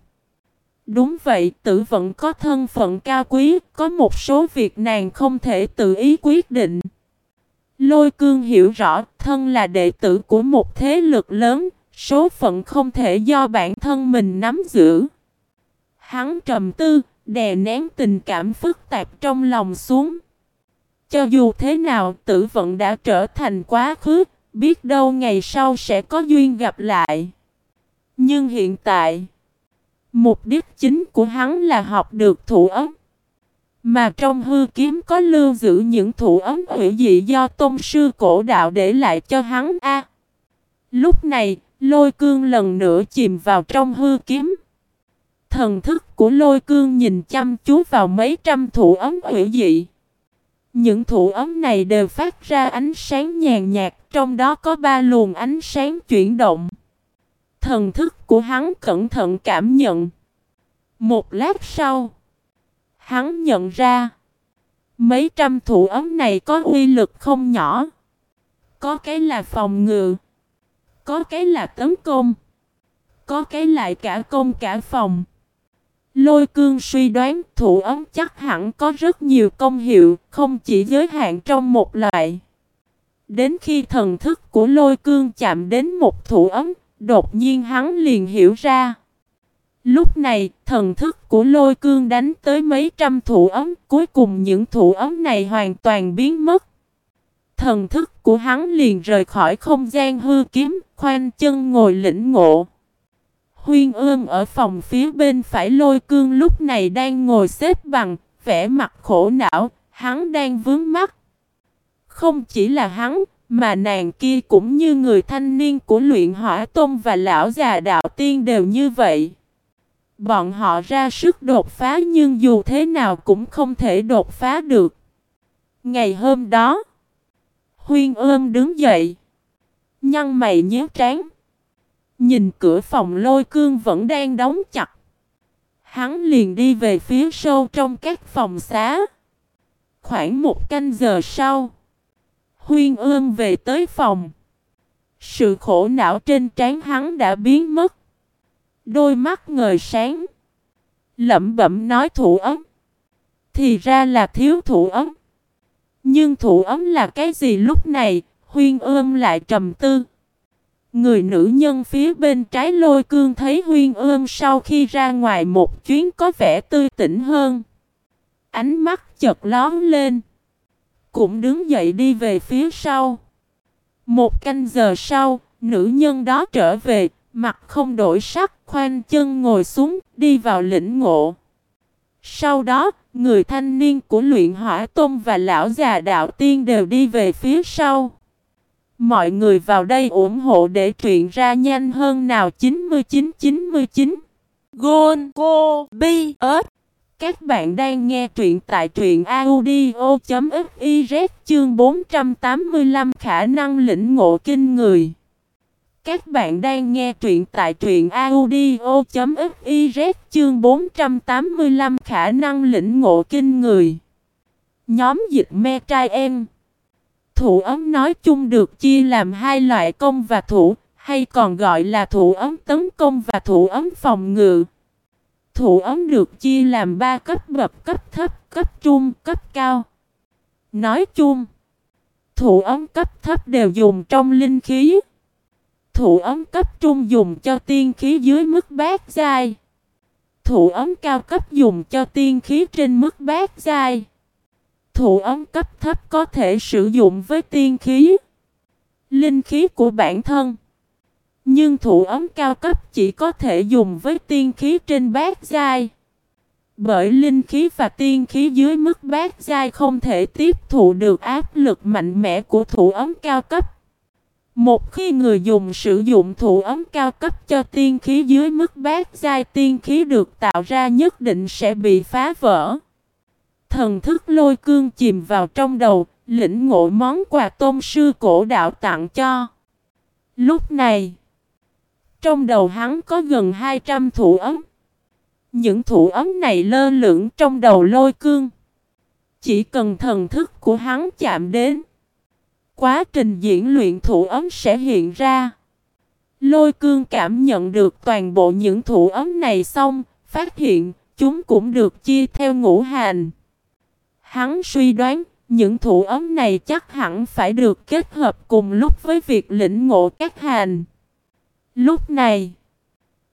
Đúng vậy, tử vận có thân phận cao quý, có một số việc nàng không thể tự ý quyết định. Lôi cương hiểu rõ, thân là đệ tử của một thế lực lớn, số phận không thể do bản thân mình nắm giữ. Hắn trầm tư, đè nén tình cảm phức tạp trong lòng xuống. Cho dù thế nào, tử vận đã trở thành quá khứ, biết đâu ngày sau sẽ có duyên gặp lại. Nhưng hiện tại, mục đích chính của hắn là học được thủ ấm. Mà trong hư kiếm có lưu giữ những thủ ấm hủy dị do tôn sư cổ đạo để lại cho hắn a. Lúc này, lôi cương lần nữa chìm vào trong hư kiếm. Thần thức của lôi cương nhìn chăm chú vào mấy trăm thủ ấm hủy dị. Những thủ ấm này đều phát ra ánh sáng nhàn nhạt, trong đó có ba luồng ánh sáng chuyển động. Thần thức của hắn cẩn thận cảm nhận. Một lát sau, hắn nhận ra mấy trăm thủ ấm này có uy lực không nhỏ. Có cái là phòng ngự, có cái là tấn công, có cái lại cả công cả phòng. Lôi cương suy đoán thủ ấm chắc hẳn có rất nhiều công hiệu, không chỉ giới hạn trong một loại. Đến khi thần thức của lôi cương chạm đến một thủ ấm, đột nhiên hắn liền hiểu ra. Lúc này, thần thức của lôi cương đánh tới mấy trăm thủ ấm, cuối cùng những thủ ấm này hoàn toàn biến mất. Thần thức của hắn liền rời khỏi không gian hư kiếm, khoanh chân ngồi lĩnh ngộ. Huyên ương ở phòng phía bên phải lôi cương lúc này đang ngồi xếp bằng, vẻ mặt khổ não, hắn đang vướng mắt. Không chỉ là hắn, mà nàng kia cũng như người thanh niên của luyện hỏa tôn và lão già đạo tiên đều như vậy. Bọn họ ra sức đột phá nhưng dù thế nào cũng không thể đột phá được. Ngày hôm đó, Huyên ương đứng dậy, nhăn mày nhớ trán. Nhìn cửa phòng lôi cương vẫn đang đóng chặt. Hắn liền đi về phía sâu trong các phòng xá. Khoảng một canh giờ sau, Huyên ương về tới phòng. Sự khổ não trên trán hắn đã biến mất. Đôi mắt ngời sáng. Lẩm bẩm nói thủ ấm. Thì ra là thiếu thủ ấm. Nhưng thủ ấm là cái gì lúc này? Huyên ương lại trầm tư. Người nữ nhân phía bên trái lôi cương thấy huyên ương sau khi ra ngoài một chuyến có vẻ tươi tỉnh hơn. Ánh mắt chợt lón lên. Cũng đứng dậy đi về phía sau. Một canh giờ sau, nữ nhân đó trở về, mặt không đổi sắc, khoanh chân ngồi xuống, đi vào lĩnh ngộ. Sau đó, người thanh niên của luyện hỏa tôn và lão già đạo tiên đều đi về phía sau. Mọi người vào đây ủng hộ để truyện ra nhanh hơn nào. 9999 Gôn Cô Bi ớt Các bạn đang nghe truyện tại truyện audio.fiz chương 485 khả năng lĩnh ngộ kinh người. Các bạn đang nghe truyện tại truyện audio.fiz chương 485 khả năng lĩnh ngộ kinh người Nhóm dịch me trai em Thủ ấm nói chung được chia làm hai loại công và thủ, hay còn gọi là thủ ấm tấn công và thủ ấm phòng ngự. Thủ ấm được chia làm ba cấp bậc cấp thấp, cấp trung, cấp cao. Nói chung, thủ ấm cấp thấp đều dùng trong linh khí. Thủ ấm cấp trung dùng cho tiên khí dưới mức bát giai. Thủ ấm cao cấp dùng cho tiên khí trên mức bát giai. Thủ ấm cấp thấp có thể sử dụng với tiên khí, linh khí của bản thân. Nhưng thủ ấm cao cấp chỉ có thể dùng với tiên khí trên bát giai. Bởi linh khí và tiên khí dưới mức bát giai không thể tiếp thụ được áp lực mạnh mẽ của thủ ấm cao cấp. Một khi người dùng sử dụng thủ ấm cao cấp cho tiên khí dưới mức bát giai tiên khí được tạo ra nhất định sẽ bị phá vỡ. Thần thức lôi cương chìm vào trong đầu, lĩnh ngộ món quà tôn sư cổ đạo tặng cho. Lúc này, trong đầu hắn có gần 200 thủ ấm. Những thủ ấm này lơ lửng trong đầu lôi cương. Chỉ cần thần thức của hắn chạm đến. Quá trình diễn luyện thủ ấm sẽ hiện ra. Lôi cương cảm nhận được toàn bộ những thủ ấm này xong, phát hiện chúng cũng được chia theo ngũ hành. Hắn suy đoán, những thủ ấm này chắc hẳn phải được kết hợp cùng lúc với việc lĩnh ngộ các hành. Lúc này,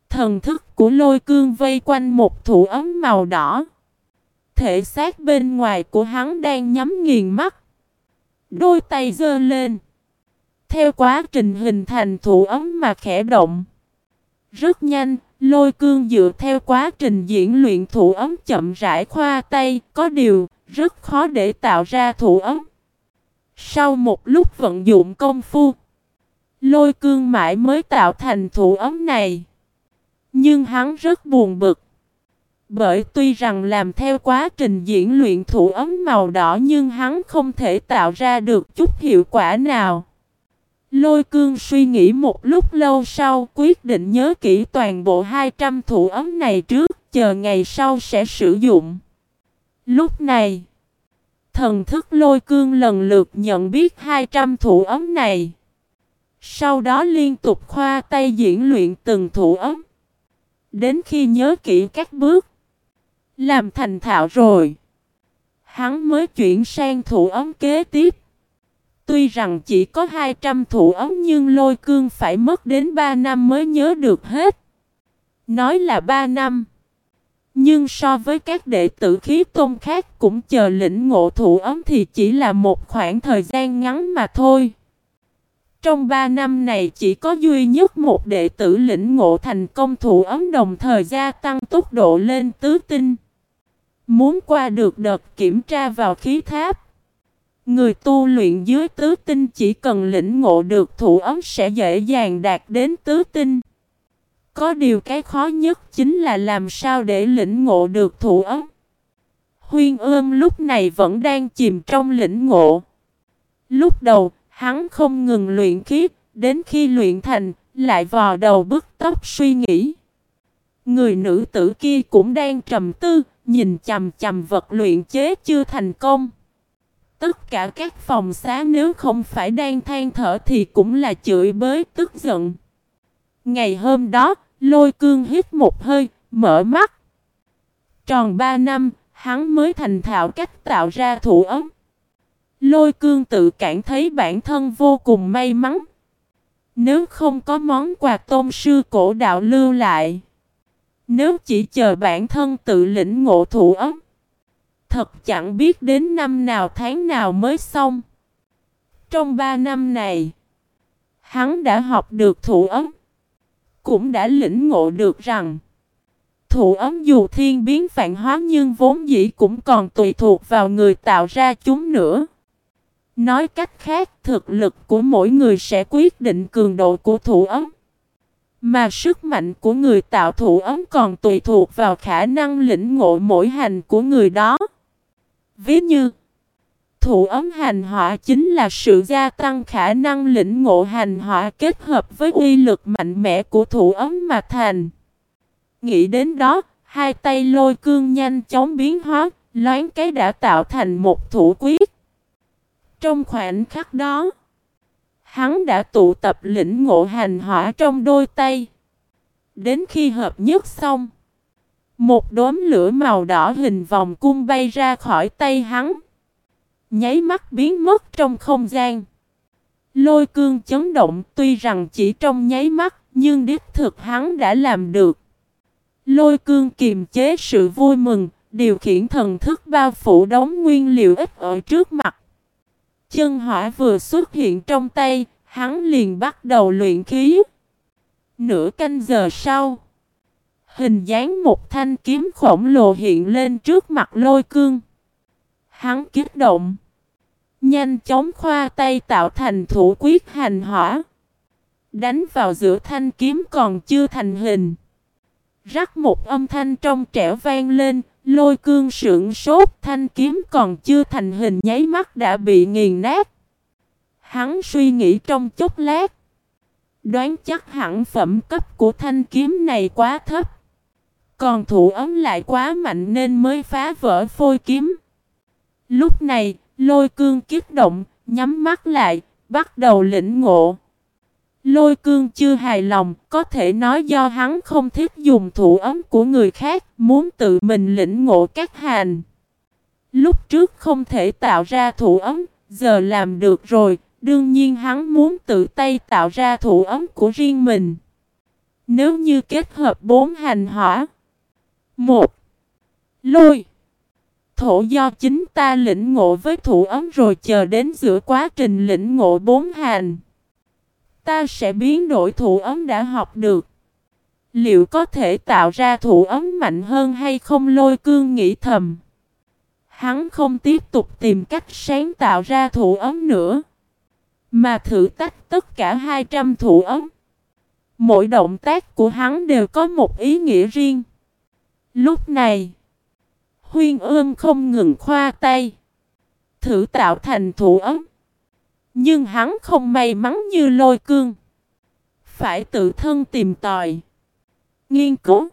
thần thức của lôi cương vây quanh một thủ ấm màu đỏ. Thể xác bên ngoài của hắn đang nhắm nghiền mắt. Đôi tay giơ lên. Theo quá trình hình thành thủ ấm mà khẽ động. Rất nhanh, lôi cương dựa theo quá trình diễn luyện thủ ấm chậm rãi khoa tay. Có điều, rất khó để tạo ra thủ ấm. Sau một lúc vận dụng công phu, Lôi cương mãi mới tạo thành thủ ấm này. Nhưng hắn rất buồn bực. Bởi tuy rằng làm theo quá trình diễn luyện thủ ấm màu đỏ nhưng hắn không thể tạo ra được chút hiệu quả nào. Lôi cương suy nghĩ một lúc lâu sau quyết định nhớ kỹ toàn bộ 200 thủ ấm này trước, chờ ngày sau sẽ sử dụng. Lúc này, thần thức lôi cương lần lượt nhận biết 200 thủ ấm này. Sau đó liên tục khoa tay diễn luyện từng thủ ấm. Đến khi nhớ kỹ các bước, làm thành thạo rồi, hắn mới chuyển sang thủ ấm kế tiếp. Tuy rằng chỉ có 200 thủ ấm nhưng lôi cương phải mất đến 3 năm mới nhớ được hết. Nói là 3 năm. Nhưng so với các đệ tử khí tôn khác cũng chờ lĩnh ngộ thủ ấm thì chỉ là một khoảng thời gian ngắn mà thôi. Trong 3 năm này chỉ có duy nhất một đệ tử lĩnh ngộ thành công thủ ấm đồng thời gia tăng tốc độ lên tứ tinh. Muốn qua được đợt kiểm tra vào khí tháp. Người tu luyện dưới tứ tinh chỉ cần lĩnh ngộ được thủ ấm sẽ dễ dàng đạt đến tứ tinh. Có điều cái khó nhất chính là làm sao để lĩnh ngộ được thủ ấm. Huyên ương lúc này vẫn đang chìm trong lĩnh ngộ. Lúc đầu, hắn không ngừng luyện khí, đến khi luyện thành, lại vò đầu bức tóc suy nghĩ. Người nữ tử kia cũng đang trầm tư, nhìn chầm chầm vật luyện chế chưa thành công. Tất cả các phòng xá nếu không phải đang than thở thì cũng là chửi bới tức giận. Ngày hôm đó, lôi cương hít một hơi, mở mắt. Tròn ba năm, hắn mới thành thạo cách tạo ra thủ ấm. Lôi cương tự cảm thấy bản thân vô cùng may mắn. Nếu không có món quà tôn sư cổ đạo lưu lại. Nếu chỉ chờ bản thân tự lĩnh ngộ thủ ấm. Thật chẳng biết đến năm nào tháng nào mới xong. Trong ba năm này, hắn đã học được thủ ấm. Cũng đã lĩnh ngộ được rằng, thủ ấm dù thiên biến phản hóa nhưng vốn dĩ cũng còn tùy thuộc vào người tạo ra chúng nữa. Nói cách khác, thực lực của mỗi người sẽ quyết định cường độ của thủ ấm. Mà sức mạnh của người tạo thủ ấm còn tùy thuộc vào khả năng lĩnh ngộ mỗi hành của người đó. Ví như Thủ ấm hành họa chính là sự gia tăng khả năng lĩnh ngộ hành họa kết hợp với uy lực mạnh mẽ của thủ ấm mà thành. Nghĩ đến đó, hai tay lôi cương nhanh chóng biến hóa, loáng cái đã tạo thành một thủ quyết. Trong khoảnh khắc đó, hắn đã tụ tập lĩnh ngộ hành hỏa trong đôi tay. Đến khi hợp nhất xong, một đốm lửa màu đỏ hình vòng cung bay ra khỏi tay hắn. Nháy mắt biến mất trong không gian. Lôi cương chấn động tuy rằng chỉ trong nháy mắt nhưng đích thực hắn đã làm được. Lôi cương kiềm chế sự vui mừng, điều khiển thần thức bao phủ đống nguyên liệu ít ở trước mặt. Chân hỏa vừa xuất hiện trong tay, hắn liền bắt đầu luyện khí. Nửa canh giờ sau, hình dáng một thanh kiếm khổng lồ hiện lên trước mặt lôi cương. Hắn kích động. Nhanh chóng khoa tay tạo thành thủ quyết hành hỏa. Đánh vào giữa thanh kiếm còn chưa thành hình. Rắc một âm thanh trong trẻo vang lên, lôi cương sưởng sốt thanh kiếm còn chưa thành hình nháy mắt đã bị nghiền nát. Hắn suy nghĩ trong chốc lát. Đoán chắc hẳn phẩm cấp của thanh kiếm này quá thấp. Còn thủ ấm lại quá mạnh nên mới phá vỡ phôi kiếm. Lúc này, lôi cương kiết động, nhắm mắt lại, bắt đầu lĩnh ngộ. Lôi cương chưa hài lòng, có thể nói do hắn không thích dùng thủ ấm của người khác, muốn tự mình lĩnh ngộ các hành. Lúc trước không thể tạo ra thủ ấm, giờ làm được rồi, đương nhiên hắn muốn tự tay tạo ra thủ ấm của riêng mình. Nếu như kết hợp bốn hành hỏa, một Lôi Thổ do chính ta lĩnh ngộ với thủ ấm rồi chờ đến giữa quá trình lĩnh ngộ bốn hành Ta sẽ biến đổi thủ ấm đã học được. Liệu có thể tạo ra thủ ấm mạnh hơn hay không lôi cương nghĩ thầm. Hắn không tiếp tục tìm cách sáng tạo ra thủ ấm nữa. Mà thử tách tất cả 200 thủ ấm. Mỗi động tác của hắn đều có một ý nghĩa riêng. Lúc này, Huyên ương không ngừng khoa tay. Thử tạo thành thủ ấm. Nhưng hắn không may mắn như lôi cương. Phải tự thân tìm tòi. Nghiên cứu.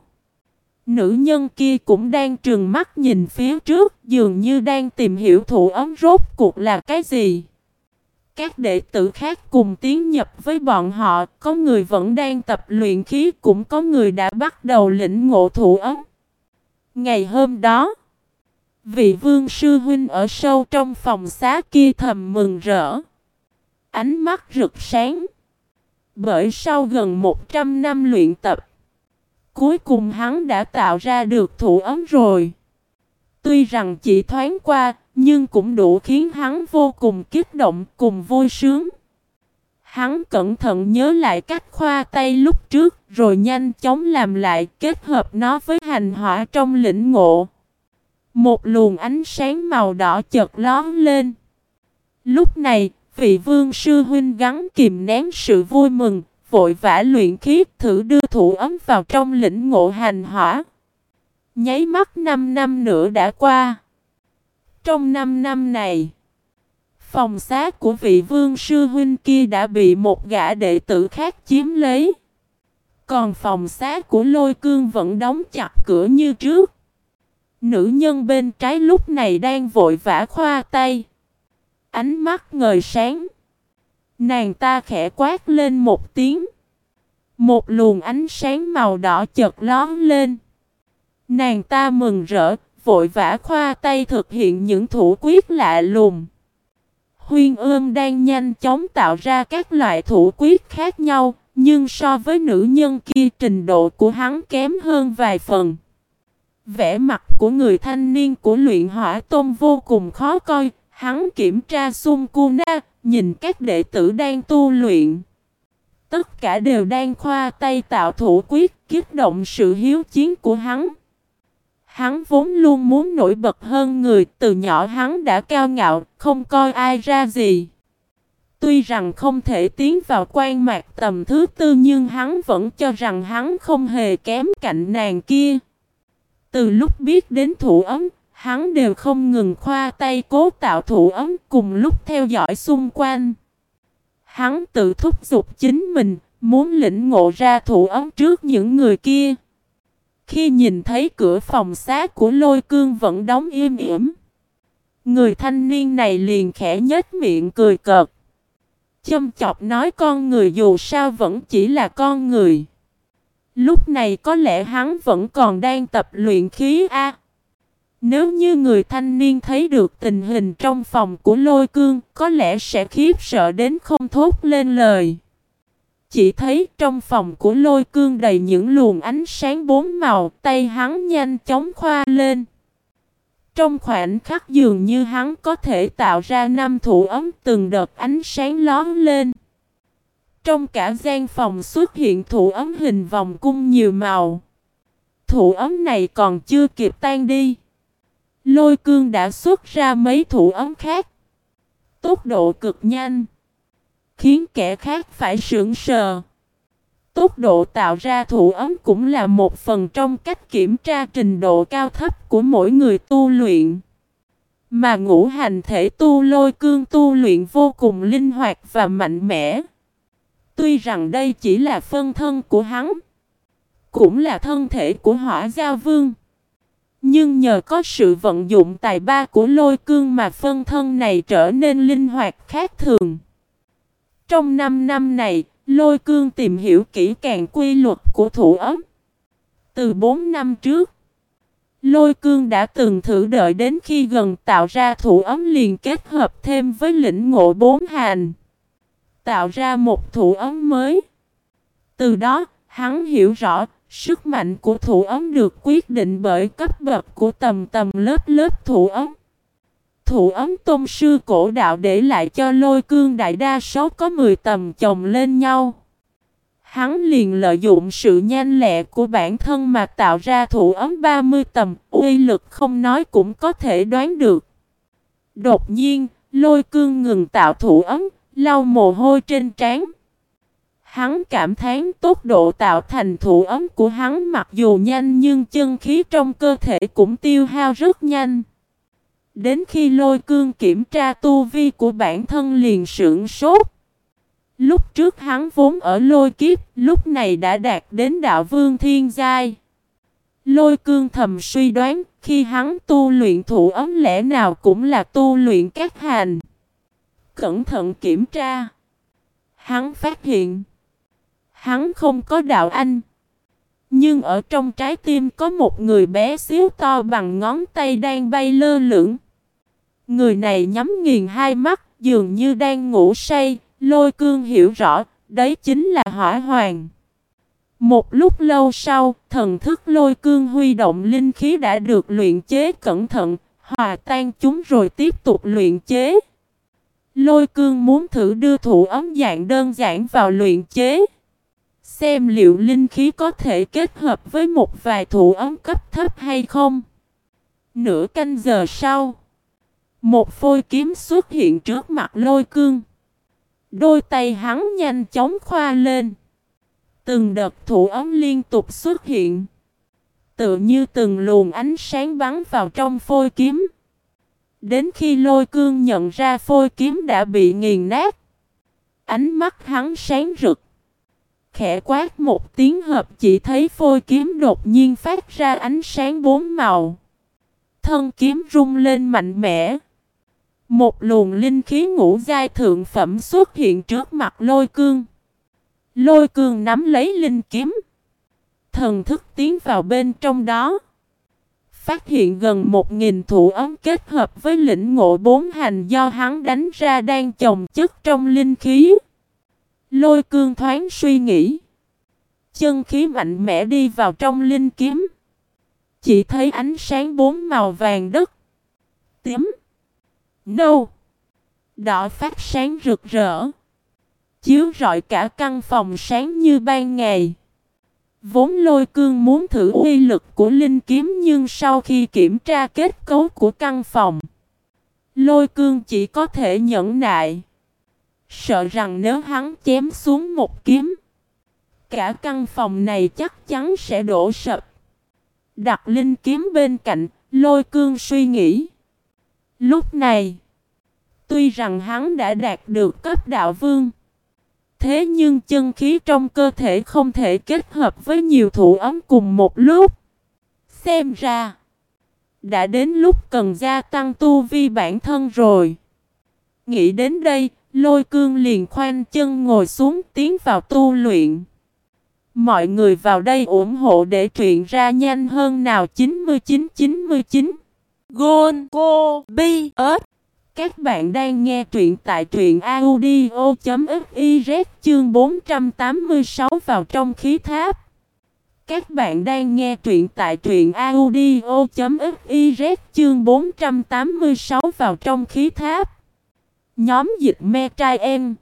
Nữ nhân kia cũng đang trừng mắt nhìn phía trước dường như đang tìm hiểu thủ ấm rốt cuộc là cái gì. Các đệ tử khác cùng tiến nhập với bọn họ, có người vẫn đang tập luyện khí cũng có người đã bắt đầu lĩnh ngộ thủ ấm. Ngày hôm đó, vị vương sư huynh ở sâu trong phòng xá kia thầm mừng rỡ. Ánh mắt rực sáng. Bởi sau gần 100 năm luyện tập, cuối cùng hắn đã tạo ra được thủ ấm rồi. Tuy rằng chỉ thoáng qua, nhưng cũng đủ khiến hắn vô cùng kích động cùng vui sướng. Hắn cẩn thận nhớ lại cách khoa tay lúc trước rồi nhanh chóng làm lại kết hợp nó với hành hỏa trong lĩnh ngộ. Một luồng ánh sáng màu đỏ chợt lón lên. Lúc này, vị vương sư huynh gắn kìm nén sự vui mừng, vội vã luyện khí thử đưa thủ ấm vào trong lĩnh ngộ hành hỏa. Nháy mắt 5 năm nữa đã qua. Trong 5 năm này, phòng xác của vị vương sư huynh kia đã bị một gã đệ tử khác chiếm lấy. Còn phòng xác của lôi cương vẫn đóng chặt cửa như trước. Nữ nhân bên trái lúc này đang vội vã khoa tay. Ánh mắt ngời sáng. Nàng ta khẽ quát lên một tiếng. Một luồng ánh sáng màu đỏ chợt lón lên. Nàng ta mừng rỡ, vội vã khoa tay thực hiện những thủ quyết lạ lùng. Huyên ương đang nhanh chóng tạo ra các loại thủ quyết khác nhau, nhưng so với nữ nhân kia trình độ của hắn kém hơn vài phần. Vẻ mặt của người thanh niên của luyện hỏa tôn vô cùng khó coi, hắn kiểm tra xung na, nhìn các đệ tử đang tu luyện. Tất cả đều đang khoa tay tạo thủ quyết, kích động sự hiếu chiến của hắn. Hắn vốn luôn muốn nổi bật hơn người, từ nhỏ hắn đã cao ngạo, không coi ai ra gì. Tuy rằng không thể tiến vào quan mạc tầm thứ tư nhưng hắn vẫn cho rằng hắn không hề kém cạnh nàng kia. Từ lúc biết đến thủ ấm, hắn đều không ngừng khoa tay cố tạo thủ ấm cùng lúc theo dõi xung quanh. Hắn tự thúc giục chính mình, muốn lĩnh ngộ ra thủ ấm trước những người kia. Khi nhìn thấy cửa phòng xá của lôi cương vẫn đóng im ỉm, người thanh niên này liền khẽ nhếch miệng cười cợt. Châm chọc nói con người dù sao vẫn chỉ là con người. Lúc này có lẽ hắn vẫn còn đang tập luyện khí A. Nếu như người thanh niên thấy được tình hình trong phòng của lôi cương, có lẽ sẽ khiếp sợ đến không thốt lên lời. Chỉ thấy trong phòng của lôi cương đầy những luồng ánh sáng bốn màu, tay hắn nhanh chóng khoa lên. Trong khoảnh khắc dường như hắn có thể tạo ra năm thủ ấm từng đợt ánh sáng lón lên. Trong cả gian phòng xuất hiện thủ ấm hình vòng cung nhiều màu. Thủ ấm này còn chưa kịp tan đi. Lôi cương đã xuất ra mấy thủ ấm khác. Tốc độ cực nhanh. Khiến kẻ khác phải sững sờ. Tốc độ tạo ra thủ ấm cũng là một phần trong cách kiểm tra trình độ cao thấp của mỗi người tu luyện. Mà ngũ hành thể tu lôi cương tu luyện vô cùng linh hoạt và mạnh mẽ. Tuy rằng đây chỉ là phân thân của hắn, cũng là thân thể của hỏa giao vương. Nhưng nhờ có sự vận dụng tài ba của lôi cương mà phân thân này trở nên linh hoạt khác thường. Trong 5 năm này, lôi cương tìm hiểu kỹ càng quy luật của thủ ấm. Từ 4 năm trước, lôi cương đã từng thử đợi đến khi gần tạo ra thủ ấm liền kết hợp thêm với lĩnh ngộ bốn hành. Tạo ra một thủ ấm mới. Từ đó, hắn hiểu rõ Sức mạnh của thủ ấm được quyết định bởi cấp bậc của tầm tầm lớp lớp thủ ấm. Thủ ấm tôn sư cổ đạo để lại cho lôi cương đại đa số có 10 tầm chồng lên nhau. Hắn liền lợi dụng sự nhanh lẹ của bản thân mà tạo ra thủ ấm 30 tầm, uy lực không nói cũng có thể đoán được. Đột nhiên, lôi cương ngừng tạo thủ ấm, lau mồ hôi trên trán. Hắn cảm thán tốc độ tạo thành thủ ấm của hắn mặc dù nhanh nhưng chân khí trong cơ thể cũng tiêu hao rất nhanh. Đến khi lôi cương kiểm tra tu vi của bản thân liền sưởng sốt. Lúc trước hắn vốn ở lôi kiếp, lúc này đã đạt đến đạo vương thiên giai. Lôi cương thầm suy đoán, khi hắn tu luyện thủ ấm lẽ nào cũng là tu luyện các hành. Cẩn thận kiểm tra. Hắn phát hiện, hắn không có đạo anh. Nhưng ở trong trái tim có một người bé xíu to bằng ngón tay đang bay lơ lửng. Người này nhắm nghiền hai mắt, dường như đang ngủ say, lôi cương hiểu rõ, đấy chính là hỏa hoàng. Một lúc lâu sau, thần thức lôi cương huy động linh khí đã được luyện chế cẩn thận, hòa tan chúng rồi tiếp tục luyện chế. Lôi cương muốn thử đưa thủ ấm dạng đơn giản vào luyện chế. Xem liệu linh khí có thể kết hợp với một vài thủ ấm cấp thấp hay không. Nửa canh giờ sau, một phôi kiếm xuất hiện trước mặt lôi cương. Đôi tay hắn nhanh chóng khoa lên. Từng đợt thủ ấm liên tục xuất hiện. Tự như từng luồng ánh sáng bắn vào trong phôi kiếm. Đến khi lôi cương nhận ra phôi kiếm đã bị nghiền nát. Ánh mắt hắn sáng rực. Khẽ quát một tiếng hợp chỉ thấy phôi kiếm đột nhiên phát ra ánh sáng bốn màu. Thân kiếm rung lên mạnh mẽ. Một luồng linh khí ngũ giai thượng phẩm xuất hiện trước mặt lôi cương. Lôi cương nắm lấy linh kiếm. Thần thức tiến vào bên trong đó. Phát hiện gần một nghìn thủ ấm kết hợp với lĩnh ngộ bốn hành do hắn đánh ra đang chồng chất trong linh khí. Lôi cương thoáng suy nghĩ. Chân khí mạnh mẽ đi vào trong linh kiếm. Chỉ thấy ánh sáng bốn màu vàng đất. Tím. Nâu. Đỏ phát sáng rực rỡ. Chiếu rọi cả căn phòng sáng như ban ngày. Vốn lôi cương muốn thử uy lực của linh kiếm nhưng sau khi kiểm tra kết cấu của căn phòng. Lôi cương chỉ có thể nhẫn nại. Sợ rằng nếu hắn chém xuống một kiếm. Cả căn phòng này chắc chắn sẽ đổ sập. Đặt linh kiếm bên cạnh, lôi cương suy nghĩ. Lúc này, tuy rằng hắn đã đạt được cấp đạo vương, thế nhưng chân khí trong cơ thể không thể kết hợp với nhiều thủ ấm cùng một lúc. Xem ra, đã đến lúc cần gia tăng tu vi bản thân rồi. Nghĩ đến đây, lôi cương liền khoanh chân ngồi xuống tiến vào tu luyện. Mọi người vào đây ủng hộ để truyện ra nhanh hơn nào. 9999 Gôn, Cô, Bi ớt Các bạn đang nghe truyện tại truyện audio.fiz chương 486 vào trong khí tháp. Các bạn đang nghe truyện tại truyện audio.fiz chương 486 vào trong khí tháp. Nhóm dịch me trai em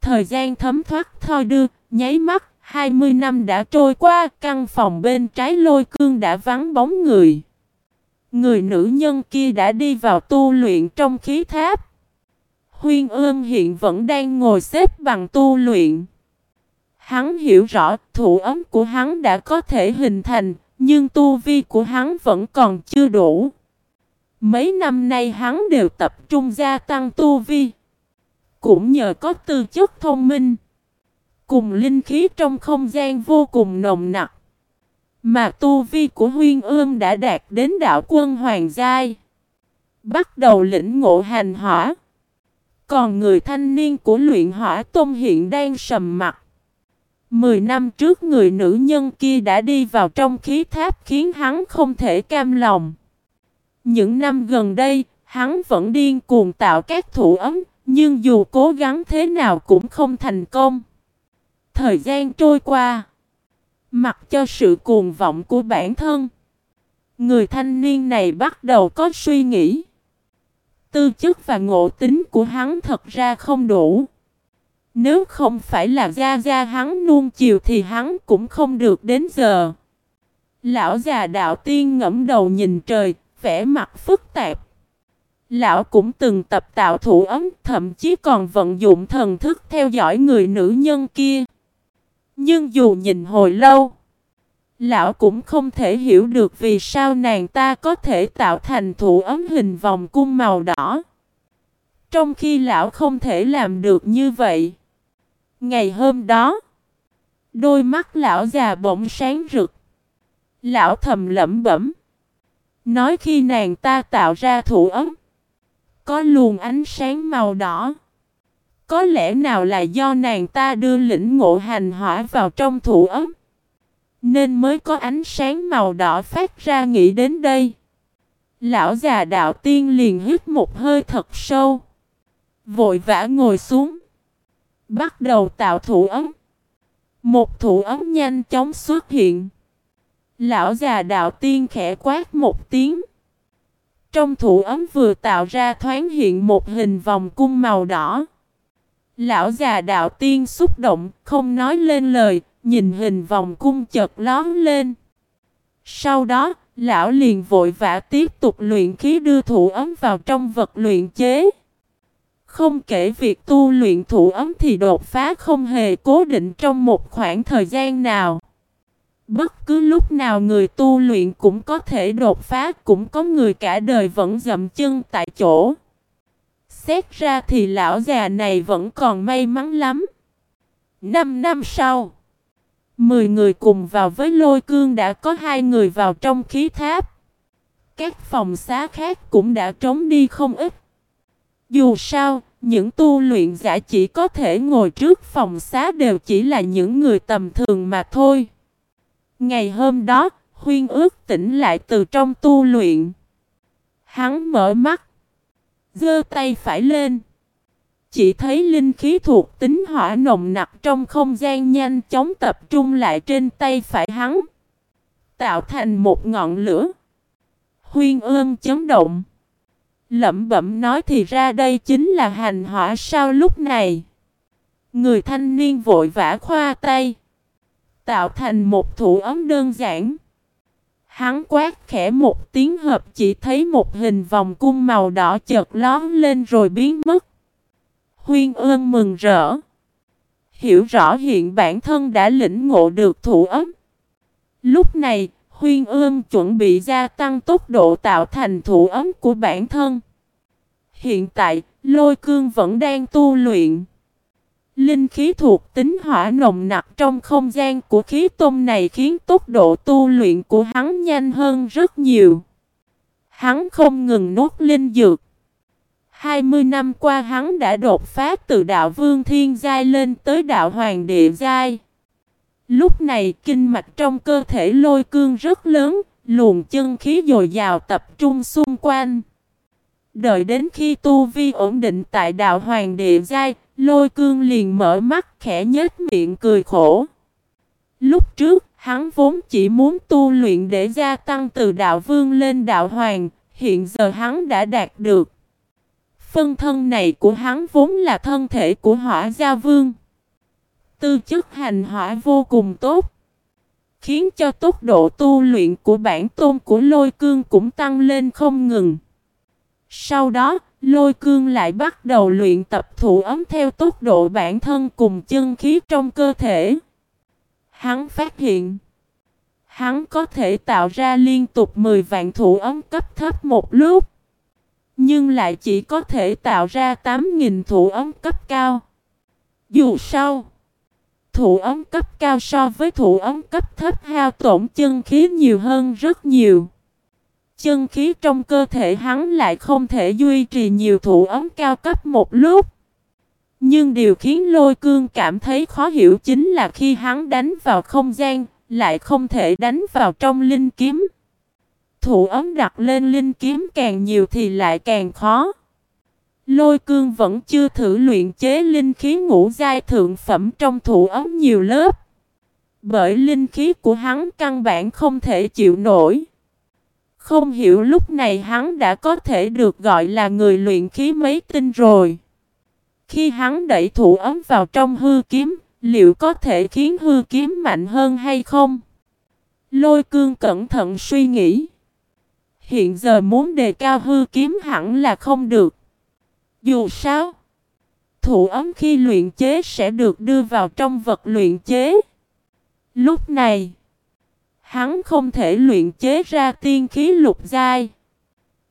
Thời gian thấm thoát thôi đưa, nháy mắt 20 năm đã trôi qua, căn phòng bên trái lôi cương đã vắng bóng người. Người nữ nhân kia đã đi vào tu luyện trong khí tháp. Huyên ương hiện vẫn đang ngồi xếp bằng tu luyện. Hắn hiểu rõ thủ ấm của hắn đã có thể hình thành, nhưng tu vi của hắn vẫn còn chưa đủ. Mấy năm nay hắn đều tập trung gia tăng tu vi. Cũng nhờ có tư chất thông minh. Cùng linh khí trong không gian vô cùng nồng nặc. Mà tu vi của huyên ương đã đạt đến đạo quân hoàng giai. Bắt đầu lĩnh ngộ hành hỏa. Còn người thanh niên của luyện hỏa tôn hiện đang sầm mặt. Mười năm trước người nữ nhân kia đã đi vào trong khí tháp khiến hắn không thể cam lòng. Những năm gần đây, hắn vẫn điên cuồng tạo các thủ ấm, nhưng dù cố gắng thế nào cũng không thành công. Thời gian trôi qua. Mặc cho sự cuồng vọng của bản thân. Người thanh niên này bắt đầu có suy nghĩ. Tư chất và ngộ tính của hắn thật ra không đủ. Nếu không phải là gia gia hắn nuông chiều thì hắn cũng không được đến giờ. Lão già đạo tiên ngẫm đầu nhìn trời, vẻ mặt phức tạp. Lão cũng từng tập tạo thủ ấm, thậm chí còn vận dụng thần thức theo dõi người nữ nhân kia. Nhưng dù nhìn hồi lâu, lão cũng không thể hiểu được vì sao nàng ta có thể tạo thành thủ ấm hình vòng cung màu đỏ. Trong khi lão không thể làm được như vậy. Ngày hôm đó, đôi mắt lão già bỗng sáng rực. Lão thầm lẩm bẩm. Nói khi nàng ta tạo ra thủ ấm, có luồng ánh sáng màu đỏ. Có lẽ nào là do nàng ta đưa lĩnh ngộ hành hỏa vào trong thủ ấm. Nên mới có ánh sáng màu đỏ phát ra nghĩ đến đây. Lão già đạo tiên liền hít một hơi thật sâu. Vội vã ngồi xuống. Bắt đầu tạo thủ ấm. Một thủ ấm nhanh chóng xuất hiện. Lão già đạo tiên khẽ quát một tiếng. Trong thủ ấm vừa tạo ra thoáng hiện một hình vòng cung màu đỏ. Lão già đạo tiên xúc động, không nói lên lời, nhìn hình vòng cung chợt lón lên. Sau đó, lão liền vội vã tiếp tục luyện khí đưa thủ ấm vào trong vật luyện chế. Không kể việc tu luyện thủ ấm thì đột phá không hề cố định trong một khoảng thời gian nào. Bất cứ lúc nào người tu luyện cũng có thể đột phá, cũng có người cả đời vẫn dậm chân tại chỗ. Xét ra thì lão già này vẫn còn may mắn lắm. Năm năm sau, mười người cùng vào với lôi cương đã có hai người vào trong khí tháp. Các phòng xá khác cũng đã trống đi không ít. Dù sao, những tu luyện giả chỉ có thể ngồi trước phòng xá đều chỉ là những người tầm thường mà thôi. Ngày hôm đó, Huyên ước tỉnh lại từ trong tu luyện. Hắn mở mắt, giơ tay phải lên. Chỉ thấy linh khí thuộc tính hỏa nồng nặc trong không gian nhanh chóng tập trung lại trên tay phải hắn. Tạo thành một ngọn lửa. Huyên ương chấn động. Lẩm bẩm nói thì ra đây chính là hành hỏa sao lúc này. Người thanh niên vội vã khoa tay. Tạo thành một thủ ấm đơn giản. Hắn quát khẽ một tiếng hợp chỉ thấy một hình vòng cung màu đỏ chợt lón lên rồi biến mất. Huyên ương mừng rỡ. Hiểu rõ hiện bản thân đã lĩnh ngộ được thủ ấm. Lúc này, Huyên ương chuẩn bị gia tăng tốc độ tạo thành thủ ấm của bản thân. Hiện tại, lôi cương vẫn đang tu luyện. Linh khí thuộc tính hỏa nồng nặc trong không gian của khí tôn này khiến tốc độ tu luyện của hắn nhanh hơn rất nhiều. Hắn không ngừng nuốt linh dược. 20 năm qua hắn đã đột phá từ đạo vương thiên giai lên tới đạo hoàng địa giai. Lúc này kinh mạch trong cơ thể lôi cương rất lớn, luồng chân khí dồi dào tập trung xung quanh. Đợi đến khi tu vi ổn định tại đạo hoàng địa giai, lôi cương liền mở mắt khẽ nhếch miệng cười khổ. Lúc trước, hắn vốn chỉ muốn tu luyện để gia tăng từ đạo vương lên đạo hoàng, hiện giờ hắn đã đạt được. Phân thân này của hắn vốn là thân thể của hỏa gia vương. Tư chất hành hỏa vô cùng tốt. Khiến cho tốc độ tu luyện của bản tôn của lôi cương cũng tăng lên không ngừng. Sau đó, lôi cương lại bắt đầu luyện tập thủ ấm theo tốc độ bản thân cùng chân khí trong cơ thể. Hắn phát hiện, hắn có thể tạo ra liên tục 10 vạn thủ ấm cấp thấp một lúc. Nhưng lại chỉ có thể tạo ra 8.000 thủ ấm cấp cao. Dù sao, thủ ấm cấp cao so với thủ ấm cấp thấp hao tổn chân khí nhiều hơn rất nhiều. Chân khí trong cơ thể hắn lại không thể duy trì nhiều thủ ấm cao cấp một lúc. Nhưng điều khiến lôi cương cảm thấy khó hiểu chính là khi hắn đánh vào không gian, lại không thể đánh vào trong linh kiếm. Thủ ấm đặt lên linh kiếm càng nhiều thì lại càng khó. Lôi cương vẫn chưa thử luyện chế linh khí ngũ giai thượng phẩm trong thủ ấm nhiều lớp. Bởi linh khí của hắn căn bản không thể chịu nổi. Không hiểu lúc này hắn đã có thể được gọi là người luyện khí mấy tinh rồi. Khi hắn đẩy thủ ấm vào trong hư kiếm, liệu có thể khiến hư kiếm mạnh hơn hay không? Lôi cương cẩn thận suy nghĩ. Hiện giờ muốn đề cao hư kiếm hẳn là không được. Dù sao, thủ ấm khi luyện chế sẽ được đưa vào trong vật luyện chế. Lúc này, hắn không thể luyện chế ra tiên khí lục giai.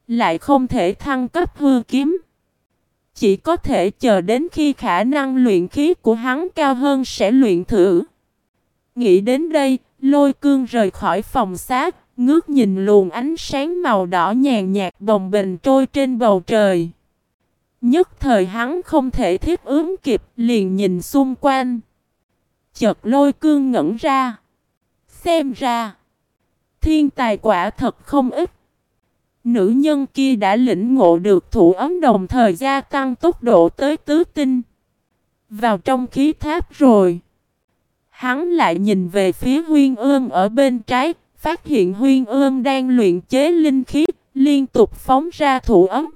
Lại không thể thăng cấp hư kiếm. Chỉ có thể chờ đến khi khả năng luyện khí của hắn cao hơn sẽ luyện thử. Nghĩ đến đây, lôi cương rời khỏi phòng xác, ngước nhìn luồng ánh sáng màu đỏ nhàn nhạt bồng bềnh trôi trên bầu trời. Nhất thời hắn không thể thiết ứng kịp, liền nhìn xung quanh. Chợt lôi cương ngẩn ra. Xem ra, thiên tài quả thật không ít. Nữ nhân kia đã lĩnh ngộ được thủ ấm đồng thời gia tăng tốc độ tới tứ tinh. Vào trong khí tháp rồi. Hắn lại nhìn về phía huyên ương ở bên trái, phát hiện huyên ương đang luyện chế linh khí, liên tục phóng ra thủ ấm.